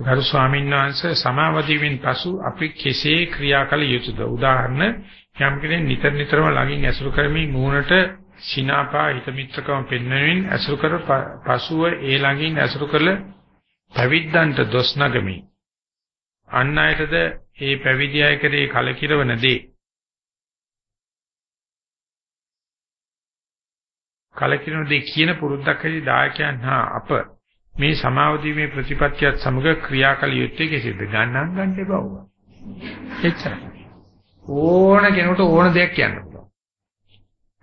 ගරු ස්වාමීන් වහන්සේ සමාවදීවෙන් පසු අපි කෙසේ ක්‍රියා කළ යුතුද? උදාහරණ යම් කෙනෙක් නිතර නිතරම ළඟින් ඇසුරු කරමින් මූණට සිනාපා හිත මිත්‍රකම පෙන්වමින් ඇසුරු කර පසුව ඒ ළඟින් ඇසුරු කළ පැවිද්දන්ට දොස් නගමි. අන් අයටද ඒ පැවිදි අය කරේ කලකිරවන දේ කලකිරන දේ කියන පුරුද්දක් ඇති දායකයන් හා අප මේ සමාව දීමේ ප්‍රතිපත්තියත් සමග ක්‍රියා කළ යුත්තේ කෙසේද ගණන් ගන්න එපා වුණා. එච්චරයි. ඕන කෙනෙකුට ඕන දෙයක් කියන්න පුළුවන්.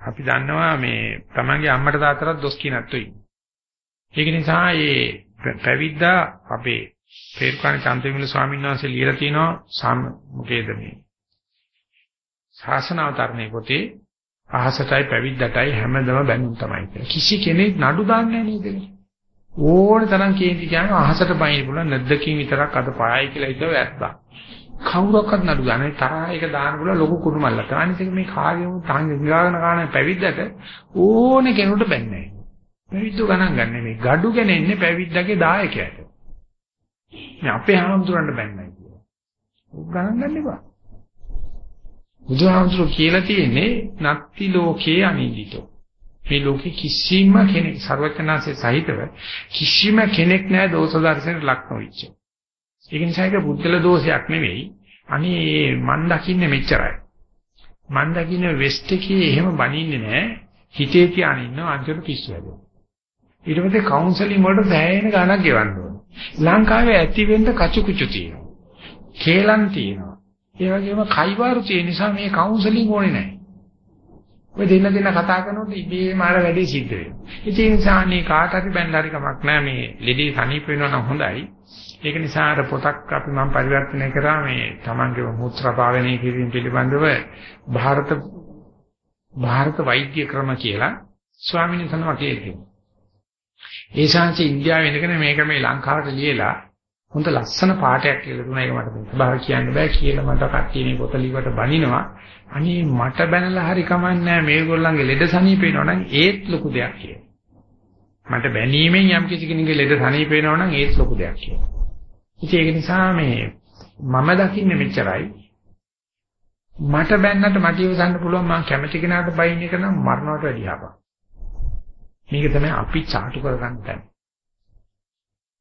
අපි දන්නවා මේ තමන්ගේ අම්මට තාත්තට දොස් කියනත් ඉන්නේ. ඒක නිසා මේ පැවිද්දා අපේ පේරුකාණේ චන්දවිමල ස්වාමීන් වහන්සේ ලියලා තිනවා සම් මොකේද මේ ශාසන අවතරණේ පොතේ අහසටයි පැවිද්දටයි හැමදම බැනුම් තමයි කියලා. කිසි කෙනෙක් නඩු දාන්නේ නැහැ නේද? ඕන තරම් කේන්ති කියන අහසට බයින්න පුළුවන් නැද්දකින් විතරක් අද පායයි කියලා හිතුව ඇත්තා. කවුරක්වත් නඩු ගන්නේ තරහ එක දාන්න පුළුවන් ලොකු කුරුමල්ලක්. අනිත් එක මේ කාර්යම තහංග විගාගෙන ගන්න පැවිද්දට ඕනේ කෙනෙකුට බැන්නේ නැහැ. පැවිද්ද ගණන් ගන්න මේ gadu ගන්නේ පැවිද්දගේ දායකයට. මේ අපේ හාමුදුරන්ට බැන්නයි කියලා. උග ගණන් ගන්න එපා. බුදුහාමුදුරුවෝ කියලා තියෙන්නේ නත්ති ලෝකේ අනිදිතෝ. මේ ලෝකේ කිසිම කෙනෙක් ਸਰවඥාන්සේ සහිතව කිසිම කෙනෙක් නැහැ දෝෂ දර්ශනයට ලක් නොවිච්ච. ඒක නිසා ඒක බුද්ධල දෝෂයක් නෙවෙයි. අනේ මන් දකින්නේ මෙච්චරයි. මන් දකින්නේ වෙස්ට් එකේ එහෙම බනින්නේ නැහැ. හිතේ තියාගෙන ඉන්න අන්තිම පිස්සු හැදෙනවා. ඊට පස්සේ කවුන්සලින් වලට දැයෙන ගණක් ගෙවන්න ඕනේ. ලංකාවේ ඇති වෙන්න කචුකුචු තියෙනවා. කේලම් තියෙනවා. ඒ වගේම කයිවාරු තියෙන නිසා මේ කවුන්සලින් ඕනේ නැහැ. ඔය දෙන්න දෙන්න කතා කරනකොට ඉබේම අර වැඩේ සිද්ධ වෙනවා. ඉතින් ඒ නිසා මේ කාට හරි බැලලා හරි කමක් නැහැ මේ ලෙඩේ සනීප වෙනවා නම් හොඳයි. ඒක නිසා අර පොතක් අපි මම පරිවර්තනය කරා මේ Tamange මුත්‍රා පාවනය කිරීම පිළිබඳව ಭಾರತ ಭಾರತ වෛද්‍ය ක්‍රම කියලා ස්වාමීන් වහන්සේ කියනවා. ඒ ශාන්ති ඉන්දියාවේ ඉඳගෙන මේක මේ ලංකාවට ලියලා හොඳ ලස්සන පාඩයක් කියලා දුන්නා ඒක මට බාර කියන්න බෑ කියලා මට කට්ටිය මේ පොත ලිවට බනිනවා. අනේ මට බැනලා හරි කමන්නේ මේගොල්ලන්ගේ ලෙඩ සනීප වෙනවා නම් ඒත් ලොකු දෙයක් කියලා. මට බැනීමෙන් යම් කිසි කෙනෙකුගේ ලෙඩ සනීප වෙනවා නම් ඒත් ලොකු දෙයක් කියලා. ඉතින් ඒක නිසා මේ මම දකින්නේ මෙච්චරයි. මට බැන්නට මට ඉවසන්න පුළුවන් මම කැමති කෙනාට බයින් එක නම් මරණයට වැඩිය අපා මේක තමයි අපි චාටු කරගන්න තැන.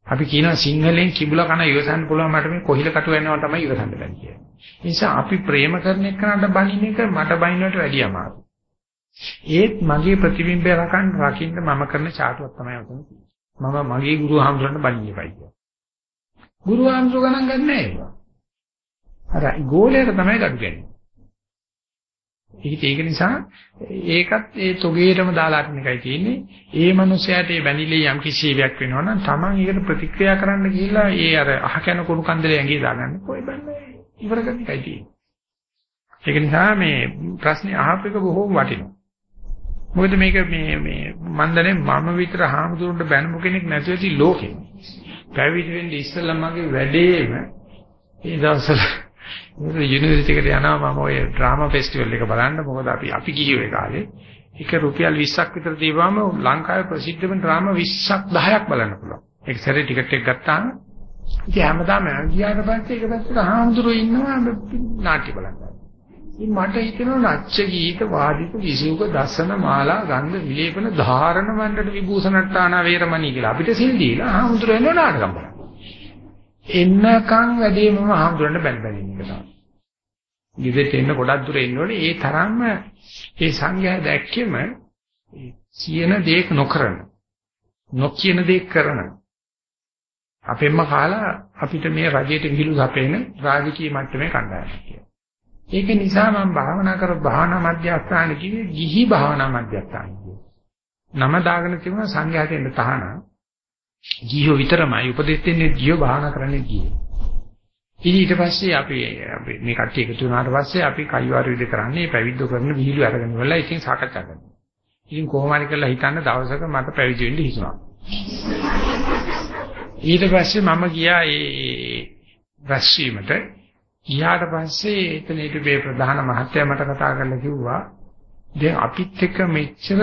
අපි කියනවා සිංහලෙන් කිඹුලා කන ඉවසන්න පුළුවන් මට මේ කොහිල කටු වෙනවා තමයි ඉවසන්න බැරි කියලා. ඒ නිසා අපි ප්‍රේම කරන එකනට බණින එක මට බණිනවට වැඩිය අමාරුයි. ඒත් මගේ ප්‍රතිබිම්බය රකන්න රකින්න මම කරන චාටුවක් තමයි උතන මම මගේ ගුරු හාමුදුරන්ට බණින්න එපයි කියලා. ගුරු හාමුදුර ගණන් ගන්න නෑ ඒක. අර ගෝලයට තමයි gadu ගන්නේ. ඒක ඒක නිසා ඒකත් ඒ තොගේටම දාලා අරින එකයි තියෙන්නේ. ඒ මනුස්සයාට ඒ බැඳිලේ යම් කිසි සේවයක් වෙනවා නම් Taman ඒකට ප්‍රතික්‍රියා කරන්න ගිහිල්ලා ඒ අර අහ කන කුණු කන්දලේ ඇඟේ දාගන්න කොයි බන්නේ ඉවර කරන එකයි තියෙන්නේ. ඒක නිසා මේ ප්‍රශ්නේ අහපු එක බොහෝම වටිනවා. මොකද මේක මේ මේ මන්දනේ මම විතර හාමුදුරන්ට බැනමු කෙනෙක් නැතුව ඇති ලෝකෙ. පැවිදි වෙන්න ඉස්සෙල්ලා මගේ වැඩේම ඒ දවස්වල මොකද යුනිවර්සිටි එකට යනවා මම ඔය ඩ්‍රාමා ෆෙස්ටිවල් එක බලන්න මොකද අපි අපි ගිහියේ කාලේ එක රුපියල් 20ක් විතර දීවම ලංකාවේ ප්‍රසිද්ධම ඩ්‍රාමා 20ක් 10ක් බලන්න පුළුවන්. ඒක සැරේ ටිකට් එක ගත්තාම ඉතින් හැමදාම ගියාට පස්සේ ඒක පැත්තට හාමුදුරුවෝ ඉන්නවා නාට්‍ය බලන්න. ඉතින් මට හිතෙනවා නච්ච ගීත වාදිත විසුක දසන මාලා ගන්ධ විලේපන ධාරණ මණ්ඩල විභූෂණට්ටාන වේරමණී කියලා අපිට සිල් දීලා හාමුදුරුවෝ එනවා නාටකම් බලන්න. එන්නකන් වැඩේ මම හාමුදුරන්ට බැල බැල ඉන්න එක තමයි. ගෙදරට එන්න ගොඩක් දුර එන්න ඕනේ ඒ තරම්ම ඒ සංඝයා දැක්කෙම කියන දේ නොකරන නොකියන දේ කරන අපෙන්ම කාලා අපිට මේ රජයට විහිළු සපේන රාජකීය මට්ටමේ කණ්ඩායමක් කියලා. ඒක නිසා මම භාවනා කර භාවනා මධ්‍යස්ථාන කිව්වේ ගිහි භාවනා මධ්‍යස්ථාන කිව්වා. නම දාගෙන තිබුණා සංඝයාට එන්න තහනම් ගියෝ විතරමයි උපදෙස් දෙන්නේ ගියෝ භාවනා කරන්නේ ගියෝ. ඉතින් ඊට පස්සේ අපි අපි මේ කට්ටිය එකතු වුණාට පස්සේ අපි කයිවාරු විද කරන්නේ පැවිද්ද කරන විහිළු අරගෙන ඉවරලා ඉතින් සාකච්ඡා කරනවා. ඉතින් කොහොම හරි කරලා හිතන්න දවසක මට පැවිදි වෙන්න හිතුණා. ඊට පස්සේ මම ගියා ඒ රැස්වීමට ගියාට පස්සේ එතන හිටපේ ප්‍රධාන මහත්තයා මට කතා කරලා කිව්වා දැන් අපිත් එක්ක මෙච්චර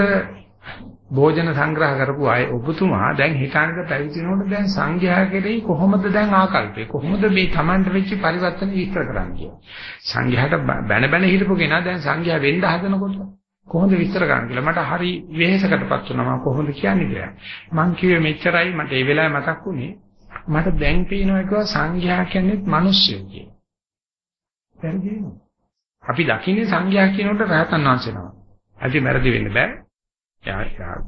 භෝජන සංග්‍රහ කරපු අය ඔබතුමා දැන් හිතානක පැවිදිනකොට දැන් සංඝයා කෙරෙහි කොහොමද දැන් ආකල්පේ කොහොමද මේ Tamanට වෙච්ච පරිවර්තන විස්තර කරන්නේ කියලා. සංඝයාට බැන බැන හිටපු කෙනා දැන් සංඝයා වෙන්න හදනකොට කොහොමද විස්තර කරන්න කියලා මට හරි වෙහෙසකටපත් වුණා මම කොහොමද කියන්නේ කියලා. මං කිව්වේ මෙච්චරයි මට ඒ වෙලාවේ මතක් වුණේ මට දැන් පේනවා කිව්වා සංඝයා කියන්නේ මිනිස්සු කියලා. වැරදිනවා. අපි දකින්නේ සංඝයා කියනකොට රහතන් වහන්සේ නම. ඇති වැරදි වෙන්න බෑ.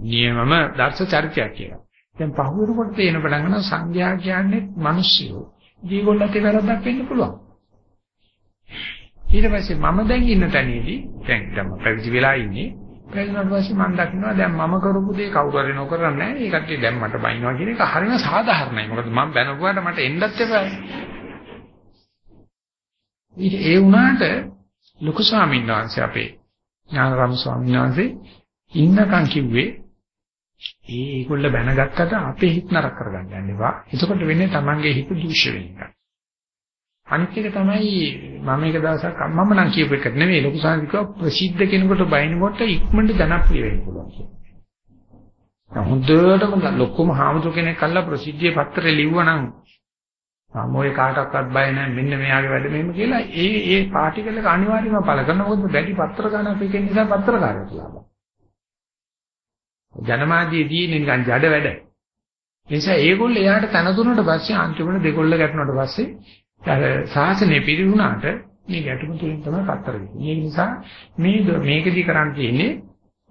නියමම දර්ශ චරිතයක් කියලා. දැන් පහුවෙනකොට තේන පටන් ගන්නවා සංඝයා කියන්නේ මිනිස්සු. ජීගොල්ලත් ඒ වැරද්දක් වෙන්න පුළුවන්. ඊට පස්සේ මම දැන් ඉන්න තැනේදී දැන් දැන් පැවිදි වෙලා ඉන්නේ. පැවිදුණාට පස්සේ මම දකින්නවා දැන් මම කරපු දේ කවුරු හරි නොකරන්නේ නැහැ. ඒ කට්ටිය දැන් මට බයින්නවා කියන එක හරිම සාධාරණයි. මොකද මම බැනපුවාට මට එන්නත් එපා. ඊට ඒ වුණාට ලොකු ස්වාමීන් වහන්සේ අපේ ඥානරම ස්වාමීන් වහන්සේ ඉන්නකම් කිව්වේ ඒ ඒගොල්ල බැනගත්තට අපේ හිත නරක කරගන්න යන්න එපා. එතකොට වෙන්නේ Tamange හිත දූෂ්‍ය වෙන එක. අනිත් එක තමයි මම එක දවසක් මම නම් කියපු එක නෙවෙයි ලොකු සංස්කෘතික ප්‍රසිද්ධ කෙනෙකුට බයිනකොට ඉක්මනට ජනප්‍රිය වෙන්න පුළුවන් කියලා. හොඳටම ලොකුම හාමුදුර කෙනෙක් අල්ලා ප්‍රසිද්ධියේ පත්‍රේ ලිව්වනම් මම ඔය කාටවත් බය නැහැ මෙන්න මෙයාගේ වැඩ මෙහෙම කියලා ඒ ඒ පාටිකල් එක අනිවාර්යයෙන්ම පළ කරනවා මොකද බැරි පත්‍ර ගන්න පිටින් නිසා පත්‍රකාරයෙක් ලාභ. ජනමාධ්‍යයේදී නිකන් ජඩ වැඩ. ඒ නිසා ඒගොල්ලෝ එයාට තන දුන්නට පස්සේ අන්තිමට දෙගොල්ල ගැටුණාට පස්සේ අර සාසනේ පිරිහුණාට මේ ගැටුම තුලින් තමයි පත්‍ර දෙන්නේ. ඒ නිසා මේ මේකදී කරන්න තියෙන්නේ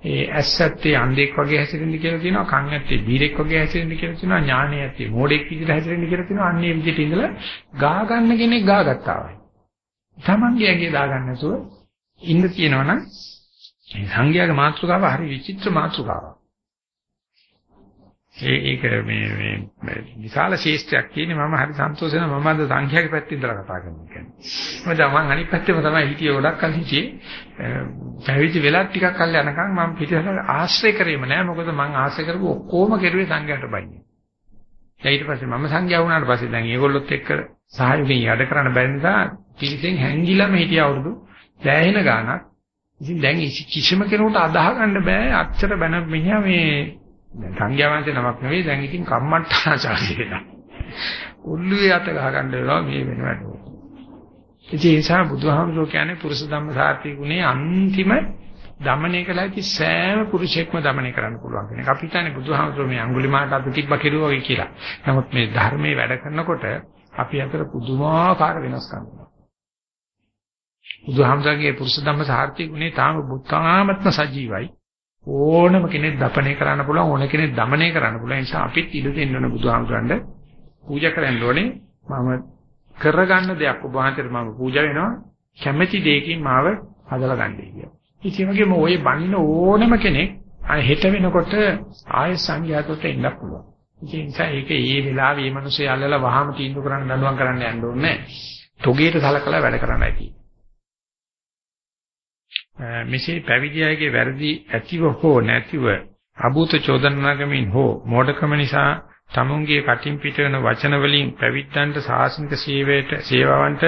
ඒ ඇස් ඇත්තේ අන්ධෙක් වගේ හැසිරෙන්න කියලා කියනවා කන් ඇත්තේ බීරෙක් වගේ හැසිරෙන්න කියලා කියනවා ඥානෙ ඇත්තේ මෝඩෙක් විදිහට හැසිරෙන්න කියලා කියනවා අන්නේ විදිහට ඉඳලා ගා ගන්න කෙනෙක් ගා ගත්තා වයි. Tamange ඇගේ දා ගන්න නැතුව ඉන්න කියනවනම් මේ සංඝයාගේ මාතෘකාව හරි විචිත්‍ර මාතෘකාවක්. ඒ ඒක මේ මේ විශාල ශේෂ්ත්‍රයක් කියන්නේ මම හරි සන්තෝෂ වෙනවා මම අද සංඛ්‍යාවේ පැත්තේ ඉඳලා කතා කරනවා කියන්නේ. මොකද මම අනිත් පැත්තේම තමයි හිටියේ ගොඩක් කල් හිටියේ. පැවිදි වෙලා ටිකක් කල් යනකම් මම පිටිසල ආශ්‍රය කරේම නෑ මොකද මම ආශ්‍රය කරපු ඔක්කොම කෙරුවේ සංඝයාට බයින්නේ. ඊට පස්සේ මම සංඝයා වුණාට පස්සේ දැන් ඒගොල්ලොත් එක්ක සහයෝගයෙන් යඩ කරන්න බැරි නිසා පිළිසෙන් හැංගිලාම හිටිය අවුරුදු දැහැෙන ගාණක්. ඉතින් දැන් කිසිම කෙනෙකුට අදාහ ගන්න බෑ අච්චර බැන මිනිහා මේ දැන් සංඝයා වහන්සේ නමක් නෙවෙයි දැන් ඉතින් කම්මට්ටාචාර්ය වෙනවා. උල්ලුවේ අත ගහ ගන්න වෙනවා මේ වෙනවට. ඉතින් ඒ නිසා බුදුහාමුදුරුවෝ කියන්නේ පුරුෂ ධම්ම සාර්ථි ගුණේ අන්තිම දමනය කළ හැකි සෑම පුරුෂයෙක්ම දමනය කරන්න පුළුවන් කෙනෙක්. අපි හිතන්නේ බුදුහාමුදුරුවෝ මේ අඟුලිමාලට අත තිබ්බ කෙරුවා වගේ කියලා. නමුත් මේ ධර්මයේ වැඩ කරනකොට අපි අතර පුදුමාකාර වෙනස්කම් වෙනවා. බුදුහාමුදුරුවෝගේ පුරුෂ ධම්ම සාර්ථි ගුණේ තාම බුද්ධාමත්ම සජීවයි. ඕනම කෙනෙක් දපණය කරන්න පුළුවන් ඕන කෙනෙක් দমনය කරන්න පුළුවන් ඒ නිසා අපිත් ඉඩ දෙන්න ඕන බුදුහාමුදුරන්ට පූජා කරන්න ඕනේ මම කරගන්න දෙයක් ඔබ වහන්සේට මම පූජා වෙනවා කැමැති දෙයකින් මාව හදලා ගන්නයි කියලා. ඉතින් වගේම ওই බණින ඕනම කෙනෙක් හෙට වෙනකොට ආය සංඝයාතට එන්න පුළුවන්. ඒ නිසා ඒක ඒ වෙලාවේ මේ මිනිස්සු යල්ලලා වහාම තීන්දුව කරන්න දඬුවම් කරන්න යන්න ඕනේ නැහැ. තොගේට සලකලා වැඩ කරන්නයි තියෙන්නේ. මෙසේ පැවිදි අයගේ වැරදි ඇතිව හෝ නැතිව අභූත චෝදනාගමින් හෝ මෝඩකම නිසා තමුන්ගේ කටින් පිට වෙන වචන වලින් පැවිද්දන්ට සාසනික සේවයට සේවාවන්ට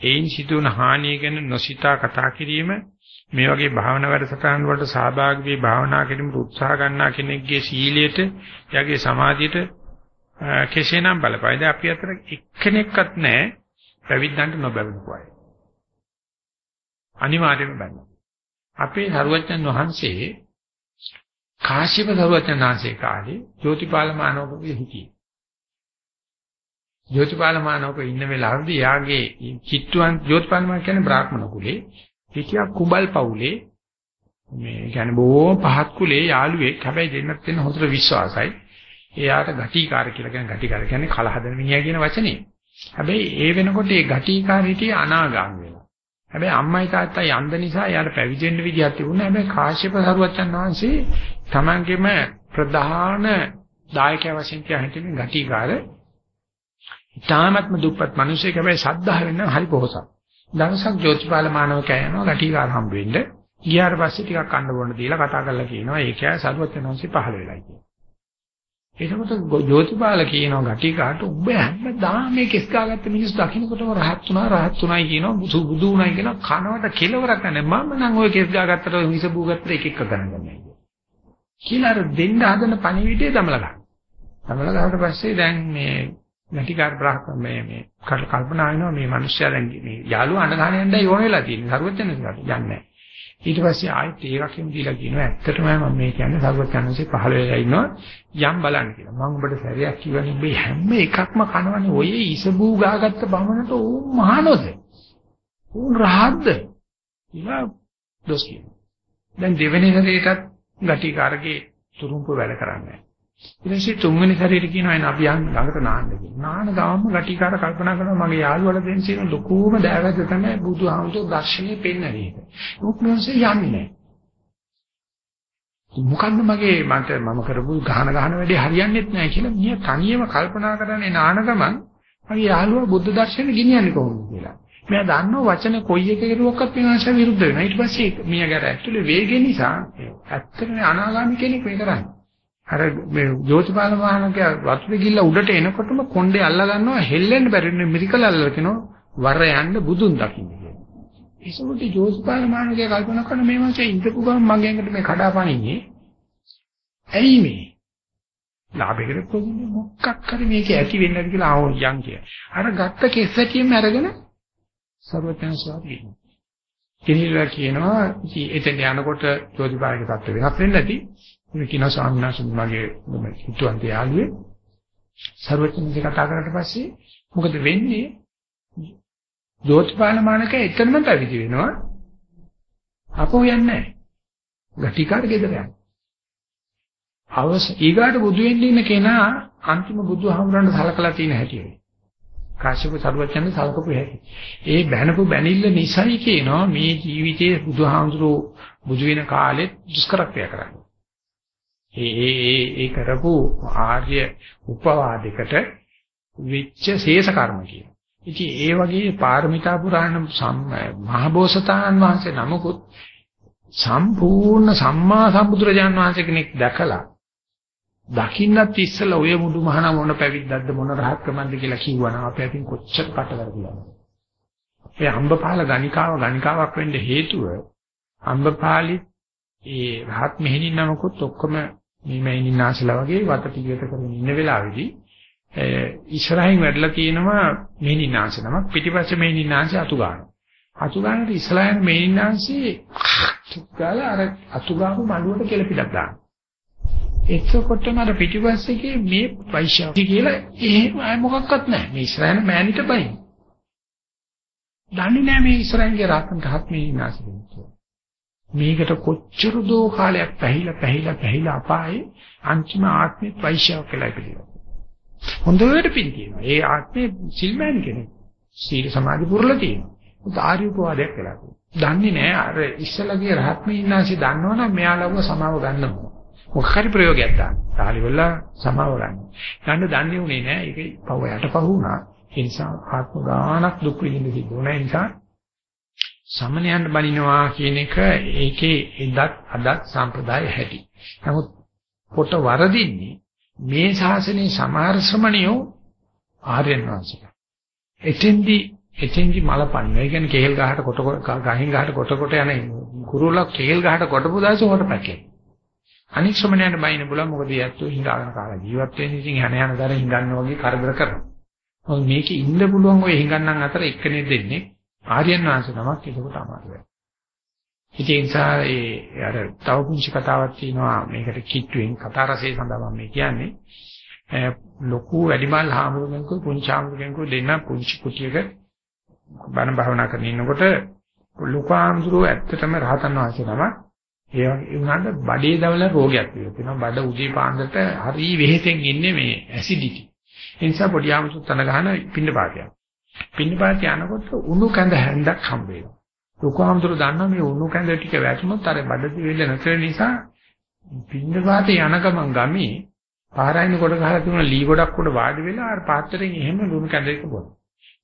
ඒයින් සිදුවන හානිය ගැන නොසිතා කතා කිරීම මේ වගේ භාවනා වැඩසටහන් වලට සහභාගී වී භාවනා කිරීමට උත්සාහ ගන්නා කෙනෙක්ගේ සීලයට යගේ සමාධියට කෙසේනම් බලපෑද අපි අතර එක්කෙනෙක්වත් නැහැ පැවිද්දන්ට නොබැලුවා. අනිවාර්යයෙන්ම බැන්නා. අපේ සරුවච්චන් වහන්සේ කාශ්‍යප සරුවච්චන් වහන්සේ කාලේ ජෝතිපාල මානවකගේ හිටියේ. ජෝතිපාල මානවක ඉන්න වෙලාවදී යාගේ චිත්තුවන් ජෝතිපාල මානව කියන්නේ බ්‍රාහ්මණ කුලේ හිටියා කුඹල් පවුලේ මේ කියන්නේ බොහොම පහත් කුලේ යාළුවෙක් හැබැයි දෙන්නත් වෙන හොඳට විශ්වාසයි. එයාට ගටිකාර කියලා කියන ගටිකාර කියන්නේ කලහදන මිනිහා කියන වචනේ. හැබැයි ඒ වෙනකොට ඒ ගටිකාර හිටියේ අනාගාමී වෙලා. හැබැයි අම්මයි තාත්තයි යන්ද නිසා එයාට පැවිදි වෙන්න විදියක් තිබුණා. හැබැයි කාශ්‍යප සරුවච්චන් වහන්සේ තමන්ගේම ප්‍රධාන දායකයා වශයෙන් කියන ගටිකාර ඊටාත්ම දුප්පත් මිනිසෙක් හැබැයි සද්ධා වෙන්න හරි පොහසත්. දවසක් ජෝතිපාල මානවකයා යනවා ගටිකාර හම්බ වෙන්න. ගියාට පස්සේ ටිකක් කන්න බොන්න දීලා කතා කරලා කියනවා ඒකයි සරුවච්චන් වහන්සේ පහළ වෙලා කියලා. එතකොට ජෝතිපාල කියනවා ගටිකාට උඹ හැමදාම මේ කෙස් ගාගත්ත මිනිස්සු දකින්නකොටම රහත් උනා රහත් උනායි කියනවා බුදු බුදු උනායි කියනවා කනවට කෙලවරක් නැහැ මම නම් ওই කෙස් ගාගත්තට හිස බූ ගත්තට එක එක ගණන් ගන්නයි කියලා අර දෙන්න හදන පණිවිඩය දමලා ගන්න. දමලා ගාවට පස්සේ දැන් මේ නැටිකාර බ්‍රහ්ම මේ මේ කල්පනා වෙනවා මේ මිනිස්සයා දැන් මේ යාළුවා අඬ ගන්න යන්නයි ඕන වෙලා තියෙන්නේ. සරුවත් යන යන්නේ නැහැ. ඊට පස්සේ ආයෙත් ඒකකින් දීලා කියනවා ඇත්තටම මම මේ කියන්නේ සරුවත් යනසේ පහළ වෙලා ඉන්නවා යම් බලන්න කියලා. මම ඔබට සැරයක් කියවනේ මේ හැම එකක්ම කනවනේ ඔය ඉසබූ ගාගත්ත බමනට ඌ මහනොද. ඌ රහත්ද? ඉලා දොස් කියනවා. දැන් දෙවෙනි සැරේටත් ගටිකාරගේ තුරුම්ප වැඩ කරන්නේ. ඊට පස්සේ තුන්වෙනි සැරේට කියනවා එන අපි යන් ළඟට නාන්න කියලා. නාන ගාම ගටිකාර කල්පනා කරනවා මගේ යාළුවලා දෙන්න තියෙන ලොකුම දෑවැද්ද තමයි බුදුහාමුදුරුවෝ දර්ශනේ පෙන්වන්නේ. උක් මිනිස්සේ යන්නේ නැහැ. මොකන්ද මගේ මට මම කරපු ගහන ගහන වැඩේ හරියන්නේත් නැහැ කියලා මිය තනියම කල්පනා කරන්නේ නාන ගමන් මගේ යාළුවා බුද්ධ දර්ශනේ ගෙනියන්නේ කොහොමද කියලා. මෙයා දන්නව වචන කොයි එක කෙරුවක්වත් විනාශ විරුද්ධ වෙනවා. ඊට පස්සේ මියගර ඇතුලේ වේගය නිසා ඇත්තටම අනාගාමී කෙනෙක් මේ කරන්නේ. අර මේ ජෝතිපාල මහානගේ වතුරේ ගිල්ල උඩට එනකොටම කොණ්ඩේ අල්ල ගන්නවා හෙල්ලෙන්න බැරි නේ මිරිකල අල්ලලා කියනවා වර යන්න බුදුන් දකින්න කියලා. ඒසොට ජෝතිපාල මහානගේ කල්පනා කරන මේ මාසේ ඉඳපු ගමන් මගේ ඇඟට මේ කඩාපනින්නේ. ඇයි මේ? ලාභයකට පොදුනේ මොකක් හරි මේක ඇති වෙන්නේ නැති කියලා ආවෝ යන් කිය. අර ගත්ත කෙස්සටියෙම අරගෙන සර්වඥාසවාදී. කෙනෙක්ලා කියනවා ඉතින් එතෙන් යනකොට ජෝතිපාලගේ தත්ත්ව වෙනස් වෙන්නේ නැති. මේ කියන ස්වාමීන් වහන්සේ මගේ හිතුවන්ත යාළුවේ සර්වඥන්සේ කතා කරලා පස්සේ මොකද වෙන්නේ? ජෝතිපාල මානක එතනම පැවිදි වෙනවා. අපෝ යන්නේ නැහැ. ගටිකාර ගෙදර යනවා. අවස ඊගාට බුදු වෙන්න ඉන්න කෙනා අන්තිම බුදුහාමුදුරන්ට සලකලා තියෙන හැටි වෙයි. කාශ්‍යප සර්වඥයන් සලකපු හැටි. ඒ බැනපු බැනිල්ල නිසයි කියනවා මේ ජීවිතයේ බුදුහාමුදුරෝ බුදු වෙන කාලෙත් දුෂ්කරත්වය කරන්නේ. ඒ ඒ ඒ ඒ කරපු ආර්ය උපවාදයකට වෙච්ච ශේෂ කර්ම කියන. ඉතින් ඒ වගේ පාරමිතා පුරාණ මහබෝසතාණන් වහන්සේ නමකුත් සම්පූර්ණ සම්මා සම්බුදුරජාණන් වහන්සේ කෙනෙක් දැකලා දකින්නත් ඉස්සලා ඔය මුඩු මහන මොන පැවිද්දක්ද මොන රහත්කමක්ද කියලා කිව්වනම් අපි අතින් කොච්චර පටවරදිලාද. ඒ අම්බපාල ගණිකාව ගණිකාවක් වෙන්න හේතුව අම්බපාලි ඒ රහත් මෙහෙණින් නමකුත් ඔක්කොම මේ මෙහෙණින් ආශලා වගේ වත පිළිවෙත කරගෙන ඉන්න වෙලාවේදී ඉස්සරහින් වැඩලා තියෙනවා මෙහෙණින් ආශ නමක් පිටිපස්සේ මෙහෙණින් ආශ අතු ගන්නවා. අතු ගන්නට ඉස්ලායන් මෙහෙණින් ආශේ ගාලා අර අතු ගාපු මඩුවට කෙලපිටක් දානවා. එතකොටම අර පිටිපස්සේ මේ වෛශ්‍යාවි කියලා එහෙම මොකක්වත් නැහැ. මේ ඉස්රායල් මෑණිට බයි. දන්නේ නැහැ මේ ඉස්රායල්ගේ රාතන් රහත් මේ ඉනාසෙ මේකට කොච්චර දෝ කාලයක් පැහිලා පැහිලා පැහිලා අපායේ අන්තිම ආත්මෙත් වෛශ්‍යාව කියලා ඉපදිනවා. හොඳට පින් තියෙනවා. ඒ ආත්මේ සිල්මෑන් කෙනෙක්. සීල සමාධි පුරලා තියෙනවා. උත් ආර්ය උපවාදයක් කියලා. දන්නේ නැහැ අර ඉස්සලගේ රහත් මේ ඉනාසෙ දන්නවනම් මෙයාලව සමාව ගන්නවා. මොකක් හරි ප්‍රයෝගයක් දාන්න. තාලි වල සමාව ගන්න. ගන්න දන්නේ උනේ නෑ. ඒක පව යටපහ වුණා. ඒ නිසා ආත්ම ගානක් දුක් විඳින්න සිද්ධ වුණා. ඒ නිසා සමනයන් බලිනවා කියන එක ඒකේ එදත් අදත් සම්ප්‍රදාය හැටි. නමුත් පොට වරදින්නේ මේ ශාසනයේ සමහර ශ්‍රමණියෝ ආර්යයන් වහන්සේලා. එතෙන්දි එතෙන්දි මලපන්නේ. ඒ කියන්නේ කේල් ගහට කොට ගහින් ගහට කොට කොට යන කුරුල්ලා කේල් ගහට කොටපු දාසේ හොට පැකේ. අනික් ශ්‍රමණයන්ට බයින්න බුලා මොකද යැත්තෝ හිඟාගෙන කාලා ජීවත් වෙන්නේ ඉතින් යන යන දර හිඟන්න වගේ කරදර කරනවා. මොකද මේකේ ඉන්න පුළුවන් ඔය හිඟන්නන් අතර එක්කනේ දෙන්නේ ආර්යයන් වහන්සේ නමක් ඒකට අමාරුයි. ඉතින් ඒ නිසා ඒ අර තව පුංචි කතාවක් තියෙනවා මේකට කිට්ටුවෙන් කතා රසයේ සඳහා මම කියන්නේ ලොකු වැඩිමල් හාමුදුරුවෝ පුංචි හාමුදුරුවෝ දෙන්න පුංචි කුටියක බණ භාවනා කරගෙන ඉන්නකොට ලොකු හාමුදුරුවෝ ඇත්තටම රහතන් වහන්සේ නමක් ඒ වගේ උනාට බඩේ දවල රෝගයක් තියෙනවා. බඩ උදේ පාන්දරට හරි වෙහෙසෙන් ඉන්නේ මේ ඇසිඩිටි. ඒ නිසා පොඩි ආමසුත් තන ගහන පින්න පාතියක්. පින්න පාතිය යනකොට උණු කැඳ හැන්දක් හම්බ වෙනවා. ලොකුහාමුදුරු දන්නවා මේ උණු කැඳ ටික වැටුනොත් අර බඩ දිවෙල නැතර නිසා පින්න පාතේ යන ගමන් ගමේ පාරයින් කොට ගහලා තිබුණ ලී ගොඩක් උඩ වාඩි වෙලා අර පාත්‍රයෙන් එහෙම ලුණු කැඳ එක බොනවා.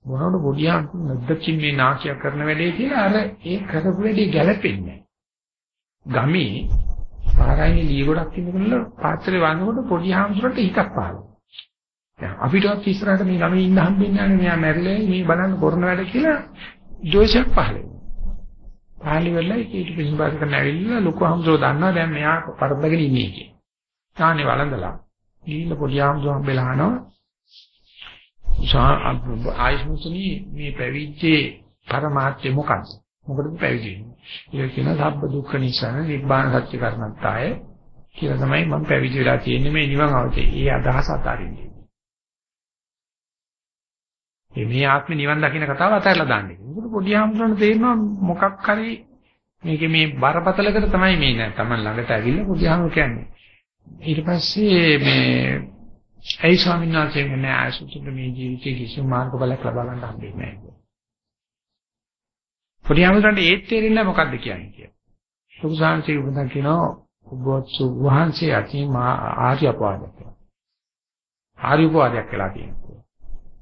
මොනවද පොඩි ආමසුත් නැද්දකින් මේ නාකිය කරන වැඩේ කියලා අර ඒ කරපු වැඩේ ගැලපෙන්නේ ගමේ පාරායිනේ ලී ගොඩක් ඉන්නකොට පාත්‍රේ වන්නකොට පොඩි හාමුදුරන්ට හිතක් පහළ දැන් අපිටවත් ඉස්සරහට මේ ගමේ ඉන්න හම්බෙන්නේ නැහැ මෙයා මැරිලා මේ බලන්න කරන වැඩ කියලා ද්වේෂයක් පහළ පහළි වෙලා ඊට පිටිපස්ස කරන ඇවිල්ලා ලොකු හම්සෝ දන්නවා දැන් මෙයා පරද්දගෙන ඉන්නේ කියලා. තානේ වළඳලා ගිහින් පොඩි හම්සෝ හම්බෙලා අහනවා ආයුෂ්මතුනි මේ පැවිද්දේ පරමාර්ථය මොකක්ද? මොකටද පැවිදි වෙන්නේ? ඒක කියන සබ්බ දුක්ඛ නිසන නිබ්බාන සත්‍ය කරණත්තාය කියලා තමයි මම පැවිදි වෙලා තියෙන්නේ මේ නිවන් අවතේ. ඒ අදහස අතාරින්නේ. මේ ආත්ම නිවන් දකින්න කතාව අතහැරලා දාන්නේ. මොකද පොඩි ආම්සරණ තේරෙනවා මොකක් හරි මේකේ මේ බරපතලකට තමයි මේ නෑ. Taman ළඟට ඇවිල්ලා පොඩි ආම්සරණ කියන්නේ. ඊට පස්සේ මේ ඇයි ස්වාමීන් වහන්සේ කියන්නේ ආසුතුට මේ ජීවිතේ කිසිම මාර්ගඵලයක් ලබා ගන්න හම්බෙන්නේ නෑ. පොඩි ආම්සරණට ඒත් තේරෙන්නේ මොකද්ද කියන්නේ කියලා. ලොකු සාංශික උපදන් කියනවා ඔබ වහන්සේ අතින් ආර්ය අපවාදයක්. ආර්ය අපවාදයක් කියලා කියනවා.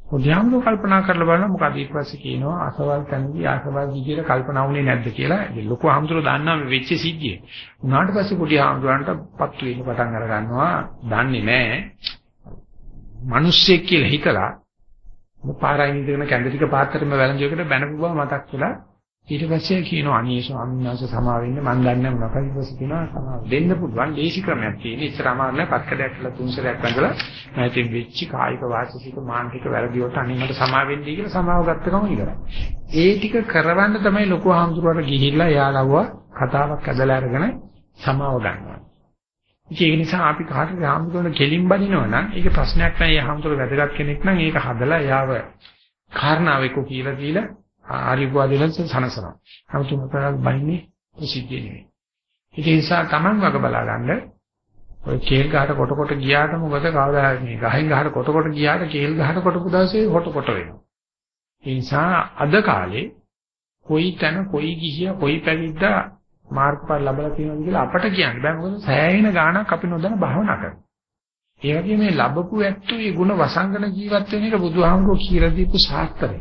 බුද්ධයාමෝ කල්පනා කරලා බලන මොකද ඊට පස්සේ කියනවා අසවල් තැනදී අසවල් විදියට කල්පනා වුණේ නැද්ද කියලා ලොකු හාමුදුරුවෝ දන්නවා මේ වෙච්ච සිද්ධිය. උනාට පස්සේ පොඩි හාමුදුරන්ට පත්තු වෙන්න පටන් අර ගන්නවා දන්නේ නැහැ. මිනිස්සෙක් කියලා හිතලා පාරයින් ඉඳගෙන කැඳ ටික පාත්‍රෙම වැළඳුවකට බැනපු බව මතක් වෙලා ඊට පස්සේ කියනවා අනේ ස්වාමීන් වහන්සේ සමා වෙන්න මම දන්නේ මොනවද ඊට පස්සේ කියනවා සමා දෙන්න පුළුවන් දේශි ක්‍රමයක් තියෙන. ඉස්සර අමාරු නෑ පත්කඩයක් කියලා තුන්සරයක් වැඳලා මම ඉතින් වෙච්ච කායික වාචික මානසික වැරදිවට අනේ මට සමා වෙන්නයි කියලා සමාව ගත්ත ගමන් ඉවරයි. ඒ ටික කරවන්න තමයි ලොකු හාමුදුරුවෝ ගිහිල්ලා යාලවව කතාවක් ඇදලා අරගෙන සමාව ගන්නවා. ඒක නිසා අපි කාටද හාමුදුරුවෝ කෙලින් බනිනවා නම් ඒක ප්‍රශ්නයක් නෑ. ඒ හාමුදුරුවෝ වැදගත් කෙනෙක් නම් ඒක හදලා යාව කාරණාවෙක කියලා දීලා ආරිවාදීලන් සනසනවා. නමුත් උඹට බයින්නේ ප්‍රසිද්ධිය නෙවෙයි. ඒ නිසා Taman වග බලා ගන්න ඔය කේල් ගහට කොට කොට ගියාට මොකද කවදා මේ ගහෙන් ගහට කොට කොට ගියාට කේල් ගහට කොටපු දවසේ හොට කොට වෙනවා. ඒ නිසා අද කාලේ කොයි තැන කොයි ගිහිය කොයි පැවිද්දා මාර්ගඵල ලැබලා තියෙනවද කියලා අපට කියන්න බෑ මොකද සෑහෙන ගාණක් අපි නොදැන භාවනා කරනවා. ඒ වගේ මේ ලැබපු ඇත්තෝ මේ ಗುಣ වසංගන ජීවත් වෙන එක බුදුහාමුදුරුවෝ කියලා දීපු ශාස්ත්‍රය.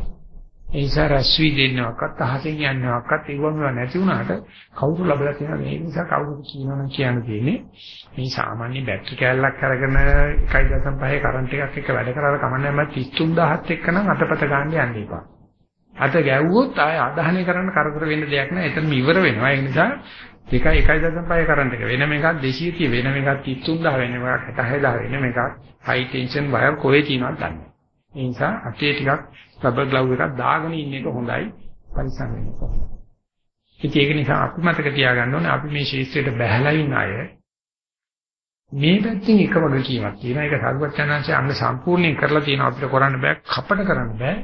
ඒ නිසා රැස්වි දෙන්නවක්වත් අහසෙන් යන්නවක්වත් ඒවම නැති වුණාට කවුරු ලබලා තියෙනවද ඒ නිසා කවුරු කියනවනම් කියන්න තියෙන්නේ මේ සාමාන්‍ය බැටරි කෑල්ලක් අරගෙන 1.5 කරන්ට් එකක් එක්ක වැඩ කරලා කමන්නේ මම 33000ත් එක්ක නම් අතපත ගන්න යන්න එපා. අත ගැව්වොත් ආය ආදාහනය කරන්න කරදර වෙන්න දෙයක් නැහැ. එතනම ඉවර වෙනවා. ඒ නිසා දෙක 1.5 කරන්ට් එක වෙනම එකක් 230 වෙනම එකක් 33000 වෙනම එකක් 66000 වෙනම එකක් හයි ටෙන්ෂන් වයර් කොහේ තියෙනවද දන්නේ. ඒ නිසා අතේ ටිකක් රබර් ග්ලව් එකක් දාගෙන ඉන්න එක හොඳයි පරිස්සම් වෙන්න ඕනේ. ඉතින් ඒක නිසා අපි මතක තියාගන්න ඕනේ අපි මේ ශාස්ත්‍රයට බැහැලා ඉන්න අය මේ පැත්තෙන් එක වගකීමක් තියෙනවා. ඒක සර්වඥාන්සේ අංග සම්පූර්ණයෙන් කරලා තියෙනවා අපිට කරන්න බෑ, කපට කරන්න බෑ.